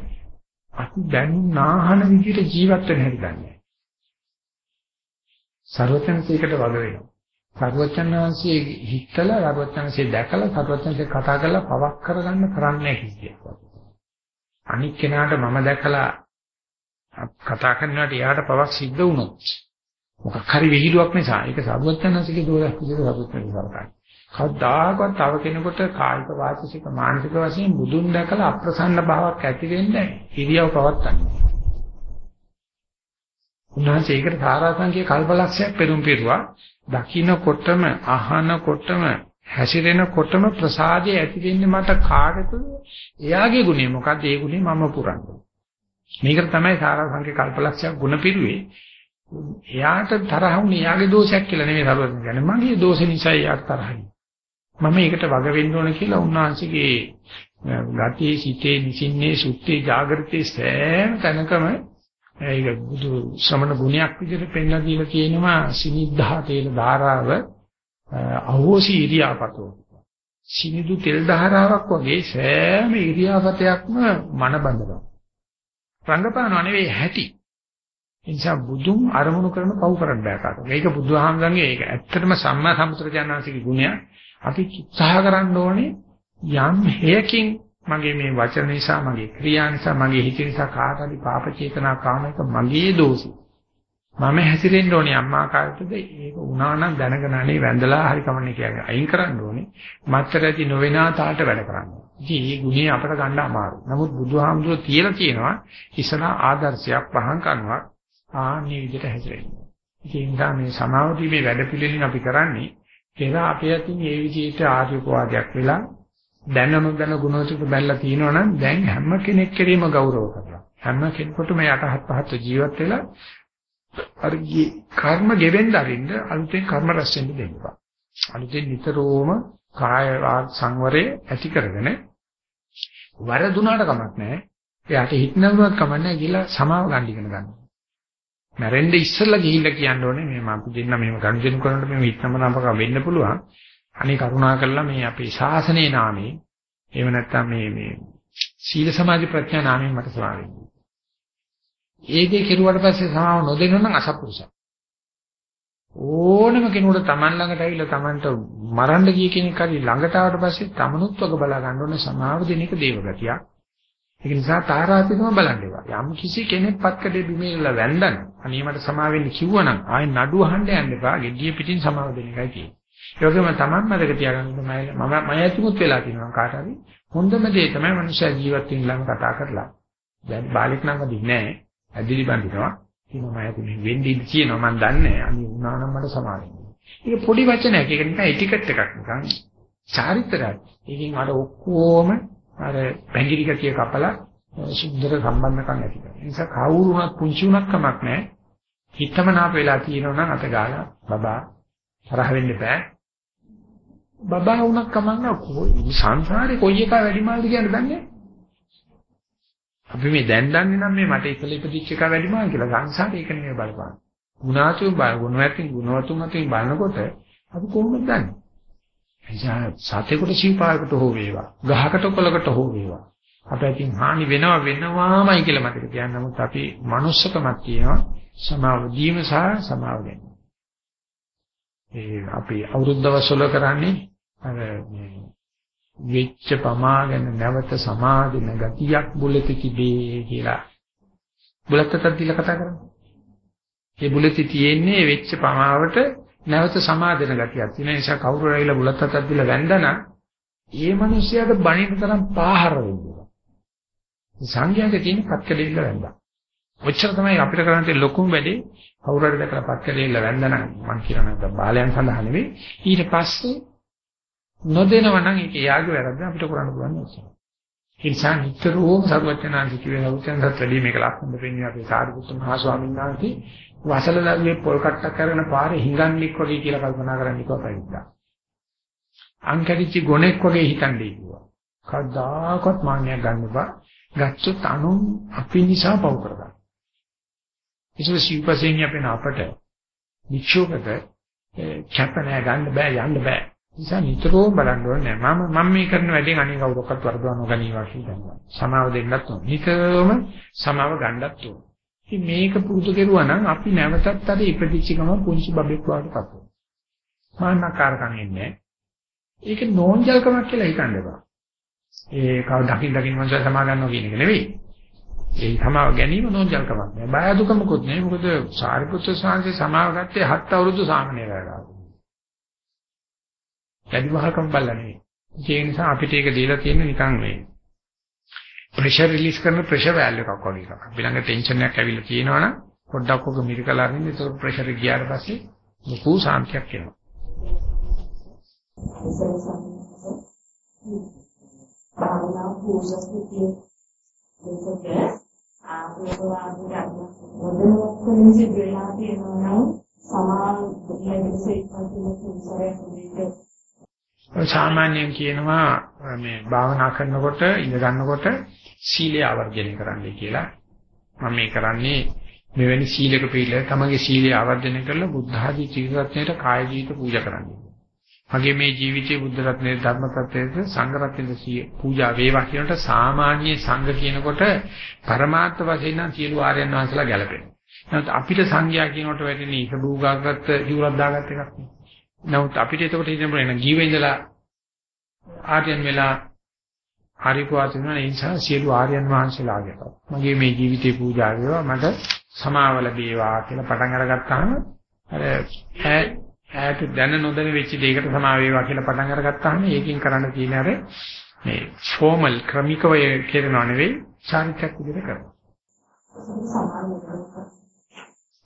අපි දැන් නාහන විදිහට ජීවත් වෙන්න හැදන්නේ. සර්වඥාන්සේකට වග වෙනවා. සර්වඥාන්සේ හිතලා සර්වඥාන්සේ දැකලා සර්වඥාන්සේ කතා කරලා පවක් කරගන්න කරන්නේ නැහැ අනික් කෙනාට මම දැකලා කතා කරනකොට එයාට පවක් සිද්ධ වුණොත් මොකක් හරි විහිළුවක් නිසා ඒක සර්වඥාන්සේගේ දෝෂයක් විදිහට සර්වඥාන්සේ කරන්නේ. කවදාකවත් තව කෙනෙකුට කායික වාචික මානසික වශයෙන් බුදුන් දැකලා අප්‍රසන්න භාවයක් ඇති වෙන්නේ ඉරියව් පවත්තන්නේ. උන්වහන්සේ ඒකට සාරාංශික කල්පලක්ෂයක් පෙරම් පිරුවා දකින්නකොටම අහනකොටම හැසිරෙනකොටම ප්‍රසාදය ඇති වෙන්නේ මට කාටද? එයාගේ ගුණය මොකද්ද? ඒ ගුණය මම පුරන්නේ. මේකට තමයි සාරාංශකේ කල්පලක්ෂයක් ගුණ පිරුවේ. එයාට තරහ වුණේ එයාගේ දෝෂයක් කියලා නෙමෙයි සරුවත් කියන්නේ. මගේ දෝෂ නිසා එයාට තරහයි. මම ඒකට වග වෙන්න ඕන කියලා උන්වහන්සේගේ ගතියේ සිටේ නිසින්නේ සුත්තේ జాగෘතේ සෑම තැනකම ඒක බුදු ශ්‍රමණ ගුණයක් විදිහට පෙන්ලා දීලා තියෙනවා සිනිද්ධා තේල ධාරාව අහෝසි ඉරියාපතෝ සිනිදු තෙල් ධාරාවක් වගේ සෑම ඉරියාපතයක්ම මන බඳනවා රංගපානව නෙවෙයි හැටි එනිසා බුදුන් අරමුණු කරන පව් කරන්න බෑ කාටවත්. මේක බුදුහාමගන්ගේ ඒක ඇත්තටම සම්මා සම්පුත්‍රජානනාංශිකේ ගුණයක්. අපි උත්සාහ කරන්න ඕනේ යම් හේයකින් මගේ මේ වචන නිසා මගේ ක්‍රියා නිසා මගේ හිත නිසා කාට හරි පාප චේතනා කාමයක මගේ දෝෂي මම හැසිරෙන්න ඕනේ අම්මා කාටද ඒක වුණා නම් දැනගෙන අනේ වැඳලා හරි කමන්නේ කියන්නේ අයින් කරන්න ඕනේ මත්තර ඇති නොවෙනා තාට වැඩ කරන්න. ඉතින් මේ ගුණය අපට ගන්න අමාරුයි. නමුත් බුදුහාමුදුරුවෝ තියලා තියෙනවා ඉස්සලා ආදර්ශයක් පහන් කරනවා ආන්නේ විදිහට හැසිරෙන්න. ඉතින් මේ සමාවදීමේ වැඩ පිළිවෙලින් අපි කරන්නේ පෙර අපේ අතින් මේ විදිහට ආර්යකවාදයක් වෙලා දැනම දැන ගුණෝතික බැලලා තියෙනවනම් දැන් හැම කෙනෙක් කෙරෙහිම ගෞරව කරනවා. හැම කෙනෙකුටම යටහත් පහත් ජීවත් වෙලා අර කර්ම ගෙවෙන්න අරින්න අලුතෙන් කර්ම රැස් වෙන්න දෙන්න බෑ. අලුතෙන් නිතරම කාය සංවරය ඇති කරගෙන වරදුනාට කමක් නැහැ. එයාට හිතනවත් කමක් නැහැ කියලා සමාව ගන්න ඉගෙන ගන්න. මැරෙන්න ඉස්සෙල්ලා ගිහිල්ලා කියන්න ඕනේ මේ මම දෙන්න මෙහෙම ගනුදෙනු කරනකොට මේ හිතනම නම්පක වෙන්න පුළුවන්. අනේ කරුණා කරලා මේ අපේ ශාසනයේ නාමයෙන් එහෙම නැත්නම් මේ මේ සීල සමාධි ප්‍රඥා නාමයෙන් මට සමාව වෙන්න. ඒ දේ කෙරුවට පස්සේ සමාව නොදෙන්න නම් අසපුරුෂයි. ඕනම කෙනෙකුට Taman ළඟට ඇවිල්ලා Tamanට මරන්න ගිය කෙනෙක් හරි ළඟට ආවට පස්සේ Tamanුත් වග බලා ගන්න ඕනේ සමාව දෙන එක දේවගතියක්. ඒක නිසා තාරාතිකම බලන්න ඒවා. යම් කිසි කෙනෙක් පත්කඩේ බිමේලා වැන්දන අනේ මට සමාව වෙන්න කිව්වනම් ආයෙ නඩු අහන්න යන්න එපා. ගෙඩිය පිටින් සමාව දෙන එකයි තියෙන්නේ. ඒ වගේම Taman මතක තියාගන්න මම මම මම ඇතුමුත් වෙලා තියෙනවා කාට හරි. හොඳම දේ තමයි මනුෂ්‍ය ජීවත් වෙන ළඟ කතා කරලා. දැන් බාලික නම් වදින්නේ නැහැ. ඇදිලි බඳිනවා. කියනවා මම මේ වෙන්නේ කියනවා මම දන්නේ අනිත් උනා නම් මට සමාවෙන්න. ඒක පොඩි වචනයක්. ඒක නිකන් එටිකට් එකක් නිකන් චාරිත්‍රාක්. ඒකෙන් අර ඔක්කොම අර පැංගිරි කතිය කපලා සුන්දර සම්බන්ධකම් ඇති කරනවා. ඒ නිසා කවුරු වුණත් පුංචි වුණත් කමක් නැහැ. හිතමනාප වෙලා තියෙනවා නම් අත ගාලා බබා තරහ වෙන්න බෑ. බබා වුණත් කමක් නැහැ. කොයි සංසාරේ කොයි එක වැඩිමාල්ද කියන්නේ දන්නේ අපි මේ දැන් දන්නේ නම් මේ මට ඉතල ඉපදිච්ච එක වැඩිමාල් කියලා සංසාරේ ඒක නෙමෙයි බලපාන. ගුණාතු බල ගුණවත්ින් ගුණවතුන් අතින් බලනකොට අපි කොහොමද දන්නේ? එනිසා සතේකට සිව්පායකට හෝ වේවා, ගහකට කොලකට හෝ වේවා. අපිටින් හානි වෙනවා වෙනවාමයි කියලා මතක තියාගන්න. නමුත් අපි manussකමක් තියෙනවා සමාව දීම සහ සමාව ගැනීම. ඒ අපි අවුරුද්ද දවස්වල කරන්නේ අර මේ වෙච්ච පමාගෙන නැවත සමාදින ගතියක් බුලති තිබේ කියලා. බුලත්තට දීලා කතා කරන්නේ. ඒ බුලති තියෙන්නේ වෙච්ච පමාවට නැවත සමාදින ගතියක්. තියෙන නිසා කවුරු රැවිලා බුලත්තට දීලා වැන්දනා ඒ මිනිස්යාට බණින තරම් පාහර වෙනවා. සංඝයාගේ තියෙන පත්කඩෙල්ල වැන්දා. ඔච්චර තමයි අපිට කරන්න තියෙන ලොකුම වැඩේ කවුරු හරි දැකලා පත්කඩෙල්ල වැන්දනා මම කියනවා බාලයන් සඳහා නෙවෙයි ඊට පස්සේ නොදෙනව නම් ඒක යාගේ වැරද්ද අපිට කරන්න පුළුවන් නෑ. ඒ නිසා නිතරම සර්වඥාන්ති කියේ උත්සන්නත් වැඩි මේක ලක්ෂණ දෙන්නේ අපේ සාරිපුත්ත මහ ස්වාමීන් වහන්සේ වසලදල්ගේ පොල් කට්ටක් කරන පාරේ හිඟන්නෙක් වගේ කියලා කල්පනා කරන්න කිව්වා පරිද්දා. අංකරිච්ච ගොනෙක් වගේ හිතන්නේ කිව්වා. කවදාකවත් මාන්නයක් ගන්න බා. ගත්තොත් අනුන් අපි නිසා පව් කරගන්න. ඒක සිව්පසෙන් අපේන අපට වික්ෂෝපක කැප නෑ ගන්න බෑ යන්න බෑ. නිසා නිතරම බලන්න ඕනේ මම මම මේ කරන වැඩෙන් අනේ කවුරක්වත් වරදවා නොගනීවා කියලා. සමාව දෙන්නත් ඕන. නිතරම සමාව ගන්නත් ඕන. ඉතින් මේක පුරුදු කෙරුවා නම් අපි නැවතත් අර ඉපදිච්ච ගම පුංචි බබෙක් වඩටපත් වෙනවා. මාන්නකාරකම් එන්නේ. ඒක නෝන්ජල්කමක් කියලා හිතන්න එපා. ඒ කව දකින් දකින් මනස සමා ගන්නවා කියන එක නෙවෙයි. ඒ සමාව ගැනීම නෝන්ජල්කමක් නෑ. බය දුකමකුත් නෑ. මොකද සාරිපුත්‍ර සාංශේ සමාව ගත්තේ හත් අවුරුදු සාමණේර වෙලා. වැඩි මහකම් බලලා නෙවෙයි. ඒ නිසා අපිට ඒක දීලා තියෙන්නේ නිකන් මේ ප්‍රෙෂර් රිලීස් කරන ප්‍රෙෂර් වැල්යු එකක් වගේ එකක්. අපි ළඟ ටෙන්ෂන් එකක් ඇවිල්ලා තියෙනවනම් පොඩ්ඩක් ඔක මිරිකලා අරින්න ඒක ප්‍රෙෂර් එක ගියාට පස්සේ ලොකු සාන්තියක් එනවා. භාවනා පූජකතිය දෙකක ආපේවාදිය මොදලක් නිසි දෙලා තියෙනවා නම් සමාන දෙකේ ඉක්මනට පුසරේ සුදීක සාමාන්‍යයෙන් කියනවා මේ භාවනා කරනකොට ඉඳ ගන්නකොට සීලය ආවර්ජනය කරන්නයි කියලා. මම මේ කරන්නේ මෙවැනි සීලක පිළිල තමගේ සීලය ආවර්ජනය කරලා බුද්ධ ආදී ත්‍රිරත්නයට කාය ජීවිත පූජා කරන්නේ. මගේ මේ ජීවිතයේ බුද්ධ රත්නයේ ධර්ම තත්ත්වයට සංඝ රත්නයේ පූජා වේවා කියනට සාමාන්‍ය සංඝ කියනකොට පරමාර්ථ වශයෙන් නම් සියලු ආර්යයන් වහන්සේලා ගැලපෙනවා. නමුත් අපිට සංඝයා කියනකොට වැටෙන ඉස භූගාගත හිවුරක් දාගත් එකක් නේ. නමුත් අපිට එතකොට හිතෙන්න පුළුවන් ජීව ඉඳලා ආර්යයන් වෙලා හරිපුවාත වෙනවා ඒ නිසා සියලු ආර්යයන් වහන්සේලාගේ මගේ මේ ජීවිතේ පූජා වේවා මට සමාව ලැබේවා කියලා පටන් අරගත්තාම අර ඈට දැන නොදැන වෙච්ච දෙයකට සමාව වේවා කියලා පටන් අරගත්තාම ඒකෙන් කරන්න තියෙන අර මේ ෆෝමල් ක්‍රමිකව කියනවා නෙවෙයි චාරිත්‍රාක් විදිහට කරනවා.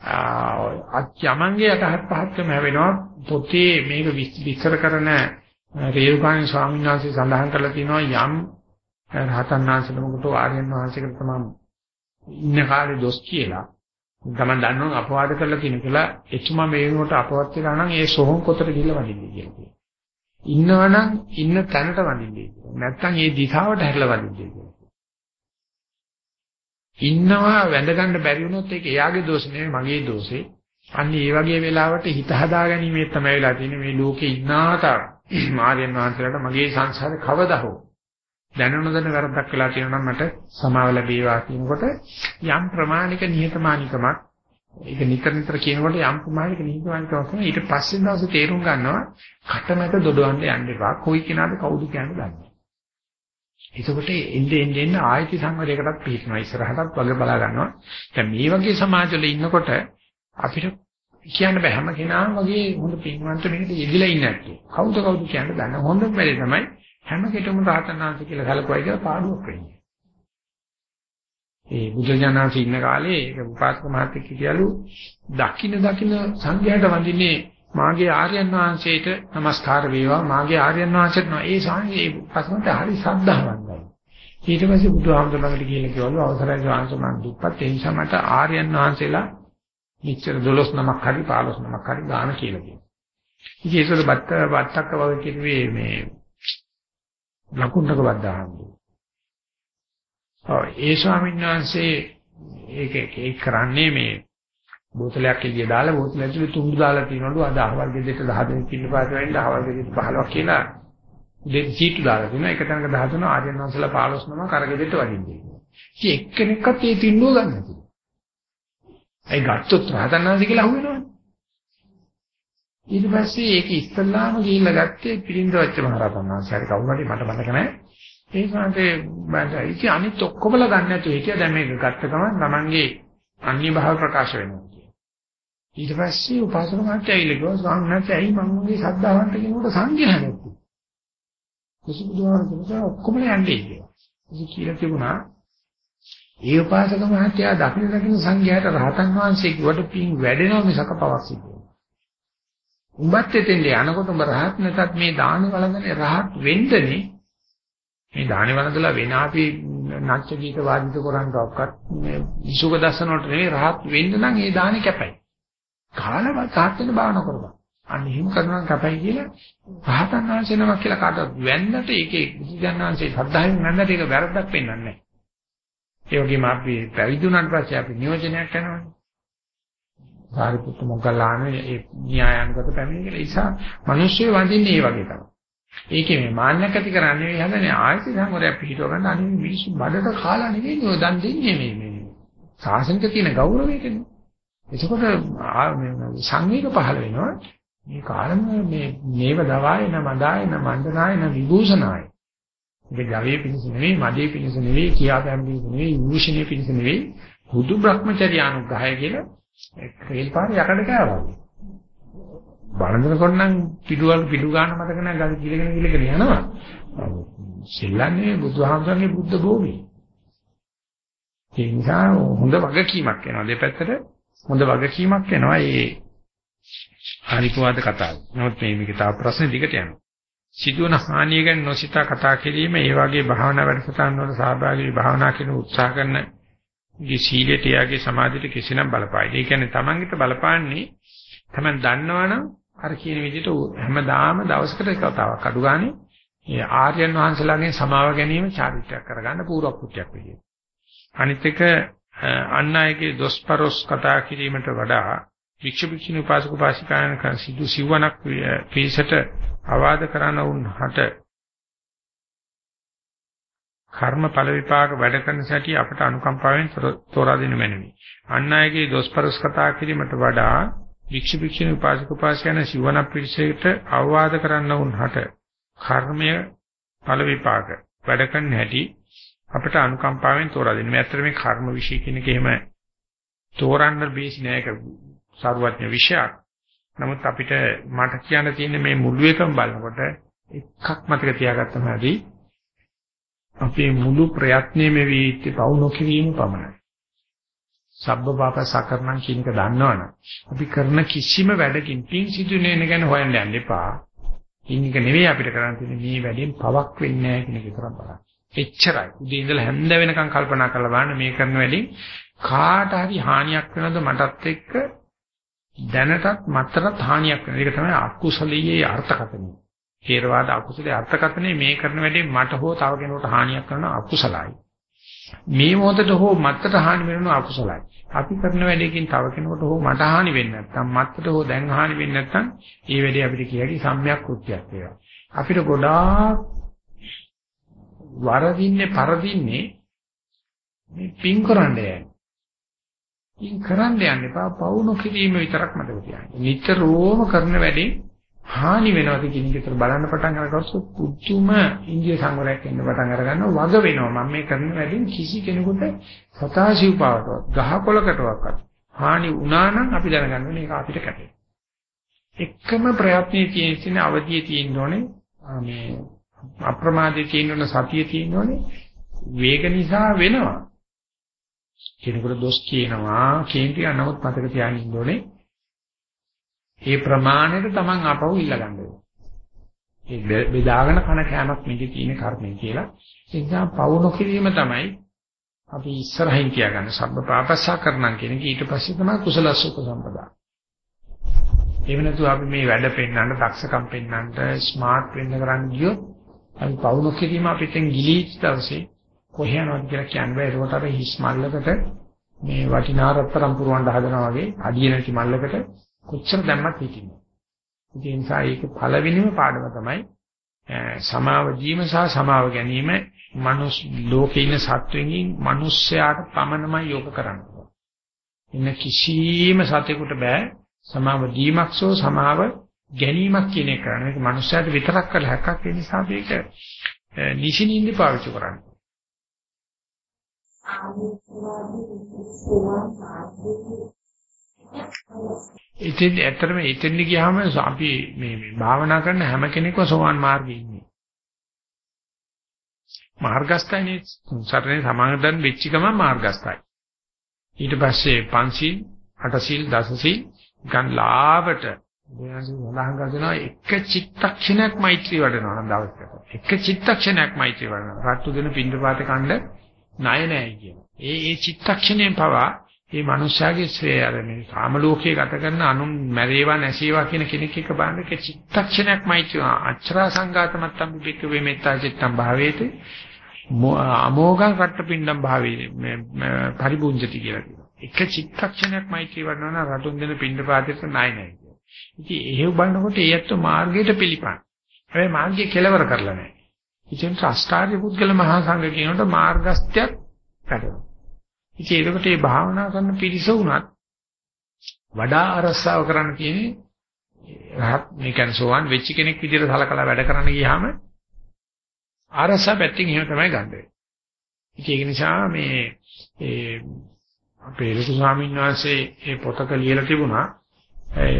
අත්‍යමංගේ යටහත් පහත්කම වෙනවා පොතේ මේක විස්තර කරන රේරුකාණී ස්වාමීන් වහන්සේ සඳහන් කරලා තියෙනවා යම් රහතන් වහන්සේලමකට ආර්යයන් වහන්සේකට තමයි ඉන්න කාලේ දොස් කියලා තමන් දන්නව අපවාද කරලා තියෙන කියලා එතුමා මේ වෙනකොට අපවත් වෙලා නම් ඒ සොහොන් කොතට ගිහිල්ලා වදින්නේ කියලා කියනවා. ඉන්නවනම් ඉන්න තැනට වදින්නේ කියලා. නැත්තම් ඒ දිශාවට හැරලා වදින්නේ කියලා. ඉන්නවා වැඳ ගන්න බැරි වුණොත් ඒක එයාගේ දෝෂ නෙවෙයි මගේ දෝෂේ. අන්න ඒ වගේ වෙලාවට හිත හදාගැනීමේ තමයි වෙලා තියෙන්නේ මේ ලෝකේ ඉන්නාතර මාර්යන් වහන්සේලාට මගේ සංසාරේ කවදා හෝ දැනුණ දැන වැරද්දක් වෙලා තියෙනවා නම් මට සමාව ලැබේවා කියනකොට යම් ප්‍රමාණික නිහතමානීකමක් ඒක නිතර නිතර කියනකොට යම් ප්‍රමාණික නිහතමානීකමක් තමයි ඊට පස්සේ දවසේ තේරුම් ගන්නවා කටමැට දොඩවන්න යන්න එපා කොයි කෙනාද කවුද කියන්නේ දන්නේ. එතකොට එන්නේ එන්නේ එන්නේ ආයති සංවරයකටත් පිටිනවා ඉස්සරහටත් වගේ බලා ගන්නවා. දැන් මේ වගේ සමාජවල ඉන්නකොට අපිට කියන්න බෑ හැම කෙනාම වගේ හොඳ පින්වන්ත මේකට යෙදිලා ඉන්නේ නැත්තේ. කවුද කවුද කියන්න දන්න හොඳම වෙලේ තමයි හැම කෙටම රහතන් වහන්සේ කියලා සැලකුවයි කියලා පාඩුවක් වෙන්නේ. ඒ බුදුජානනාංශ ඉන්න කාලේ ඒක උපාසක මහත්තයෙක් කියලු දකින්න දකින්න සංඝයාට වඳින්නේ මාගේ ආර්යයන් වහන්සේට নমස්කාර වේවා මාගේ ආර්යයන් වහන්සේට නෝ ඒ සංඝේ පස්මත හරි සද්ධාවන්තයි. ඊට පස්සේ බුදුහාමුදුරන්ට කියලා කිව්වලු අවසරයි ස්වාමීන් වහන්සේ දුප්පත් ඒ නිසා මට ආර්යයන් වහන්සේලා මෙච්චර 12 නමක් හරි 15 නමක් හරි ගාන කියලා කියනවා. ඉතින් ඒකද බත්ත බත්තක්ක වගේ කිව්වේ මේ ලකුණක වද්දාහම්බු. ඔව් ඒ ස්වාමීන් වහන්සේ ඒක ඒක කරන්නේ මේ බෝතලයක් එළිය දාලා බෝතල ඇතුලේ තුඹු දාලා තියනවලු අද අහවල් ගෙදරට 10 දෙනෙක් ඉන්න පාට වෙන්න අහවල් ගෙදරට 15ක් කියලා දෙත් සීටු දාලා තිනවා එක තැනක 13 ආර්යයන් වහන්සේලා 15 නම කරගෙදරට වදින්නේ. ඉතින් එක්කෙනෙක්වත් ඒ තින්නුව ගන්න නැතිව. ඒ ගත්තොත් රහතන්වහන්සේ කියලා අහුවෙනවනේ. ඊට පස්සේ ඒක ඉස්ලාම ගිහිල්ලා ගත්තේ පිළිඳවච්ච මහරහතන් වහන්සේ. හරි කවුරු හරි මට මතක නැහැ. ඒ සාන්තේ මම ඉති අනිත් ඔක්කොමලා ගන්න නැතුව හිටියා දැන් මේක ගත්ත ගමන් තමන්ගේ අන්‍ය භාව ප්‍රකාශ වෙනවා කියන. ඊට පස්සේ උපාසක මහත්තයා ඇවිල්ලා කිව්වා ස්වාමීන් වහන්සේ ඇයි මම මගේ ශ්‍රද්ධාවන්ත කෙනෙකුට සංඝයා නැත්තේ? කුසුබුදුහාමුදුරුවෝ ඔක්කොමලා යන්නේ කියලා. ඉතින් කියලා තිබුණා ඒ උපාසක මහත්තයා දකින්න දකින්න සංඝයාට රහතන් වහන්සේ කිව්වට පින් වැඩෙනව මිසක පවක් සිද්ධ වෙනවා. උඹත් එතෙන්ට යනකොට උඹ රහත් නැතත් මේ දාන වළඳනේ රහත් වෙන්නනේ මේ දාන වළඳලා වෙන අපි නැච්ච ගීත වාදිත කරන්නවක්වත් මේ විසුක දර්ශන වලට නෙවෙයි රහත් වෙන්න නම් ඒ දානේ කැපයි. කාලවත් රහත් වෙන්න භාවනා කරපන්. අන්න එහෙම කරනවා කැපයි කියලා රහතන් වහන්සේ නමක් කියලා කාටවත් වැන්නට ඒකේ බුදුජානනාංශේ ශ්‍රද්ධාවෙන් නැන්දට ඒක වැරද්දක් වෙන්නන්නේ නැහැ. ඒ වගේම අපි පැවිදි වුණාට පස්සේ අපි නියෝජනයක් කරනවානේ. සාරිපුත්ත මොග්ගල්ලාන ඒ න්‍යායානුගත පැමිණ කියලා. ඒ නිසා මිනිස්සු වඳින්නේ ඒ වගේ තමයි. ඒකේ මේ මාන්නයක් ඇති කරන්නේ නෙවෙයි හදන්නේ ආයති සංවරය පිළිටව ගන්න අනිත් මිනිස්සු බඩට කාලා නෙවෙයි ඔය දන් දෙන්නේ මේ මේ. සාසනික තියෙන ගෞරවයකනේ. එතකොට සංවේග පහළ වෙනවා. මේ කාලම මේ මේව දවාය න මදාය න මණ්ඩනාය න විභූෂනාය ඒක ජවයේ පිණිස නෙවෙයි, මදේ පිණිස නෙවෙයි, කියාපෑම් පිණිස නෙවෙයි, විභූෂණයේ පිණිස නෙවෙයි, හුදු Brahmacharya අනුග්‍රහය කියලා රේල් පාරේ යකඩ කෑවා. බලනකොට නම් පිටුවල් පිටු ගන්න මතක නැහැ ගල් කිලගෙන කිලගෙන යනවා. සෙල්ලන්නේ බුදුහාමරගේ බුද්ධ භූමිය. ඒ නිසා හොඳ වගකීමක් වෙනවා දෙපැත්තට හොඳ වගකීමක් වෙනවා මේ ආනිකවාද කතාව. නමුත් මේ මේක තව ප්‍රශ්න දිගට යනවා. සිදුවන හානිය ගැන නොසිතා කතා කිරීම ඒ වගේ භාවනා වැඩසටහන් වල සහභාගී භාවනා කරන උත්සාහ කරන ගේ සීලයට යාගේ සමාධියට කිසිනම් බලපායි. ඒ කියන්නේ Tamangiට බලපාන්නේ Taman දන්නවනම් අර කියන විදිහට හැමදාම දවසකට එක කතාවක් අඩු ගානේ ඒ ආර්යයන් වහන්සේලාගෙන් සමාව ගැනීම චාරිත්‍රාක් කරගන්න පූර්වක්‍ෘතියක් විදියට. අනිත් එක අන් අයගේ දොස්පරොස් කතා කිරීමට වඩා වික්ෂ වික්ෂින උපාසක උපාසිකායන් සිදු සිවණක් පිළිසට අවවාද කරන වුන්හට කර්ම ඵල විපාක වැඩ කරන සැටි අපට අනුකම්පාවෙන් තෝරා දෙනු මැනවි. අන් අයගේ දොස්පරස් කතා කිරීමට වඩා වික්ෂ වික්ෂණ උපාසක උපාසකයන් සිවණ පිළිසෙට අවවාද කරන්න වුන්හට කර්මය ඵල විපාක වැඩ කරන හැටි අපට අනුකම්පාවෙන් තෝරා දෙන්න. මේ ඇත්තට මේ කර්ම විශ්ය කියන එක එහෙම තෝරන්න බේසි නෑ ඒක සාරවත්න විෂයක්. නමුත් අපිට මට කියන්න තියෙන්නේ මේ මුළු එකම බලනකොට එකක් මතක තියාගත්තම හරි අපේ මුළු ප්‍රයත්නයේම වීත්‍ය පවු නොකිරීම පමණයි. සබ්බ පාප සකරණම් කියන එක දන්නවනම් අපි කරන කිසිම වැඩකින් පින් සිදු වෙන ගැන හොයන්න යන්න එපා. ඉන්නක නෙවෙයි අපිට කරන්න තියෙන්නේ මේ වැඩෙන් පවක් වෙන්නේ නැහැ කියන එක විතරක් බලන්න. එච්චරයි. උදේ ඉඳලා හැන්ද වෙනකන් කල්පනා කරලා බලන්න මේ කරන වැඩෙන් කාට හරි හානියක් වෙනවද මටත් එක්ක දැනටත් මතරත් හානියක් වෙනවා. ඒක තමයි අකුසලයේ අර්ථකථනය. ථේරවාද අකුසලයේ අර්ථකථනය මේ කරන වැඩේ මට හෝ තව කෙනෙකුට හානියක් කරන අකුසලයි. මේ මොහොතට හෝ මත්තට හානි වෙන අකුසලයි. අපි කරන වැඩේකින් තව කෙනෙකුට හෝ මට හානි වෙන්නේ නැත්නම් මත්තට හෝ දැන් හානි වෙන්නේ නැත්නම් ඒ වැඩේ අපිට කියකි සම්‍යක් කෘත්‍යයක් වේවා. අපිට ගොඩාක් වරදින්නේ පරදින්නේ මේ පින් කරන්න යන්නේ. පින් කරන්න යන්න එපා. පවු නොකිරීම විතරක් මතක තියාගන්න. නිතරම කරන වැඩේ හානි වෙනවද කියන එක විතර බලන්න පටන් අරගත්තොත් පුදුම ඉන්දිය සංවරයක් එන්න පටන් අර ගන්නවා වග වෙනවා. මම මේ කරන වැඩෙන් කිසි කෙනෙකුට සතාශීවපාවටවත් ගහකොලකටවත් හානි වුණා නම් අපි දැනගන්න මේක අපිට කැපේ. එකම ප්‍රයත්නයේ තියෙන අවධියේ තියෙන්න ඕනේ. මේ අප්‍රමාදයේ තියෙන්න ඕන සතියේ තියෙන්න ඕනේ. වේග නිසා වෙනවා. කෙනෙකුට දොස් කියනවා කේන්ති අනවුත් මතක තියාගෙන ඉන්න ඕනේ ඒ ප්‍රමාණයට Taman ආපහු ඉල්ල ගන්න ඕනේ. ඒ බෙදාගෙන කන කෑමක් මේකේ තියෙන කර්මය කියලා. ඒ නිසා පවු නොකිරීම තමයි අපි ඉස්සරහින් තියාගන්න සබ්බ පාපස්සා කරනම් කියන එක ඊට පස්සේ තමයි කුසල සුඛ සම්පදා. එහෙම නැතුව අපි මේ වැඩ පෙන්වන්න, දක්ෂකම් පෙන්වන්න, ස්මාර්ට් වෙන්න කරන් ගියොත් අපි පවු නොකිරීම අපිටෙන් ගිලීච්ච දවසේ කොහේ යනවද කියලා කියන්නේ ඒකට අර හිස් මල්ලකට මේ වටිනා රත්තරන් පුරවන්න හදනවා වගේ අඩිය නැති මල්ලකට කොච්චර දැම්මත් හිතින්නේ. ඒ නිසා ඒක පළවෙනිම පාඩම තමයි සමාව දීම සහ සමාව ගැනීම මනුස් ලෝකේ ඉන්න සත්වෙකින් මිනිස්යාට පමණමයි යොක කරන්නේ. ඉන්න කිසිම සතෙකුට බෑ සමාව දීමක් සෝ සමාව ගැනීමක් කියන එක කරන්නේ. මේක මිනිස්යාට විතරක් කළ හැක්කක් ඒ නිසා මේක නිසිනින්ද පාවිච්චි කරන්නේ. ඉතින් ඇත්තටම එතෙන්ද ගියාම අපි මේ මේ භාවනා කරන හැම කෙනෙක්ම සෝවාන් මාර්ගයේ ඉන්නේ. මාර්ගස්ථයිනේ සතරේ සමාදන් වෙච්ච ගමන් මාර්ගස්ථයි. ඊට පස්සේ පංචීල්, අටසීල්, දසසීල් ගන්ලාවට සඳහන් කරනවා එක චිත්තක්ෂණයක් මෛත්‍රී වඩනවා නම් දවසකට. එක චිත්තක්ෂණයක් මෛත්‍රී වඩනවා. රත්තු දෙන පින්දපාත කණ්ඩ ණය නැහැ කියන. ඒ ඒ චිත්තක්ෂණයෙන් පවා මේ මනුෂ්‍යයාගේ ශ්‍රේය අර මේ කාම ලෝකයේ ගත කරන අනුන් මැරේවා නැසේවා කියන කෙනෙක් එක බලන්නක චිත්තක්ෂණයක්මයි කියනවා අච්චරා සංඝාතමත්තම් පිටක වෙමෙත්තා චිත්තම් භාවේති. අමෝඝං කට්ටපින්නම් භාවේ පරිබුංජති කියලා කියනවා. එක චිත්තක්ෂණයක්මයි කියවනවා රතුන් දෙන පින්ඩ පාදයට ණය නැහැ කියනවා. ඉතින් එහෙව බලනකොට ඒත් මාර්ගයට පිළිපන් හැබැයි මාර්ගය කෙලවර කරලා නැහැ ඉතින් අෂ්ටාර්ය පුද්ගල මහා සංඝ කියනකොට මාර්ගස්ත්‍යයක් පැටවෙනවා ඉතින් ඒකට මේ භාවනා කරන පිරිස උනත් වඩා අරස්සාව කරන්න කියන්නේ රහත් මේ කියන්නේ සෝවන් වෙච්ච කෙනෙක් විදිහට සලකලා වැඩ කරන්න ගියාම අරසා පැත්තෙන් එහෙම තමයි ගන්න වෙන්නේ. ඒක නිසා මේ ඒ අපේ ලොකු ස්වාමීන් වහන්සේ මේ පොතක ලියලා තිබුණා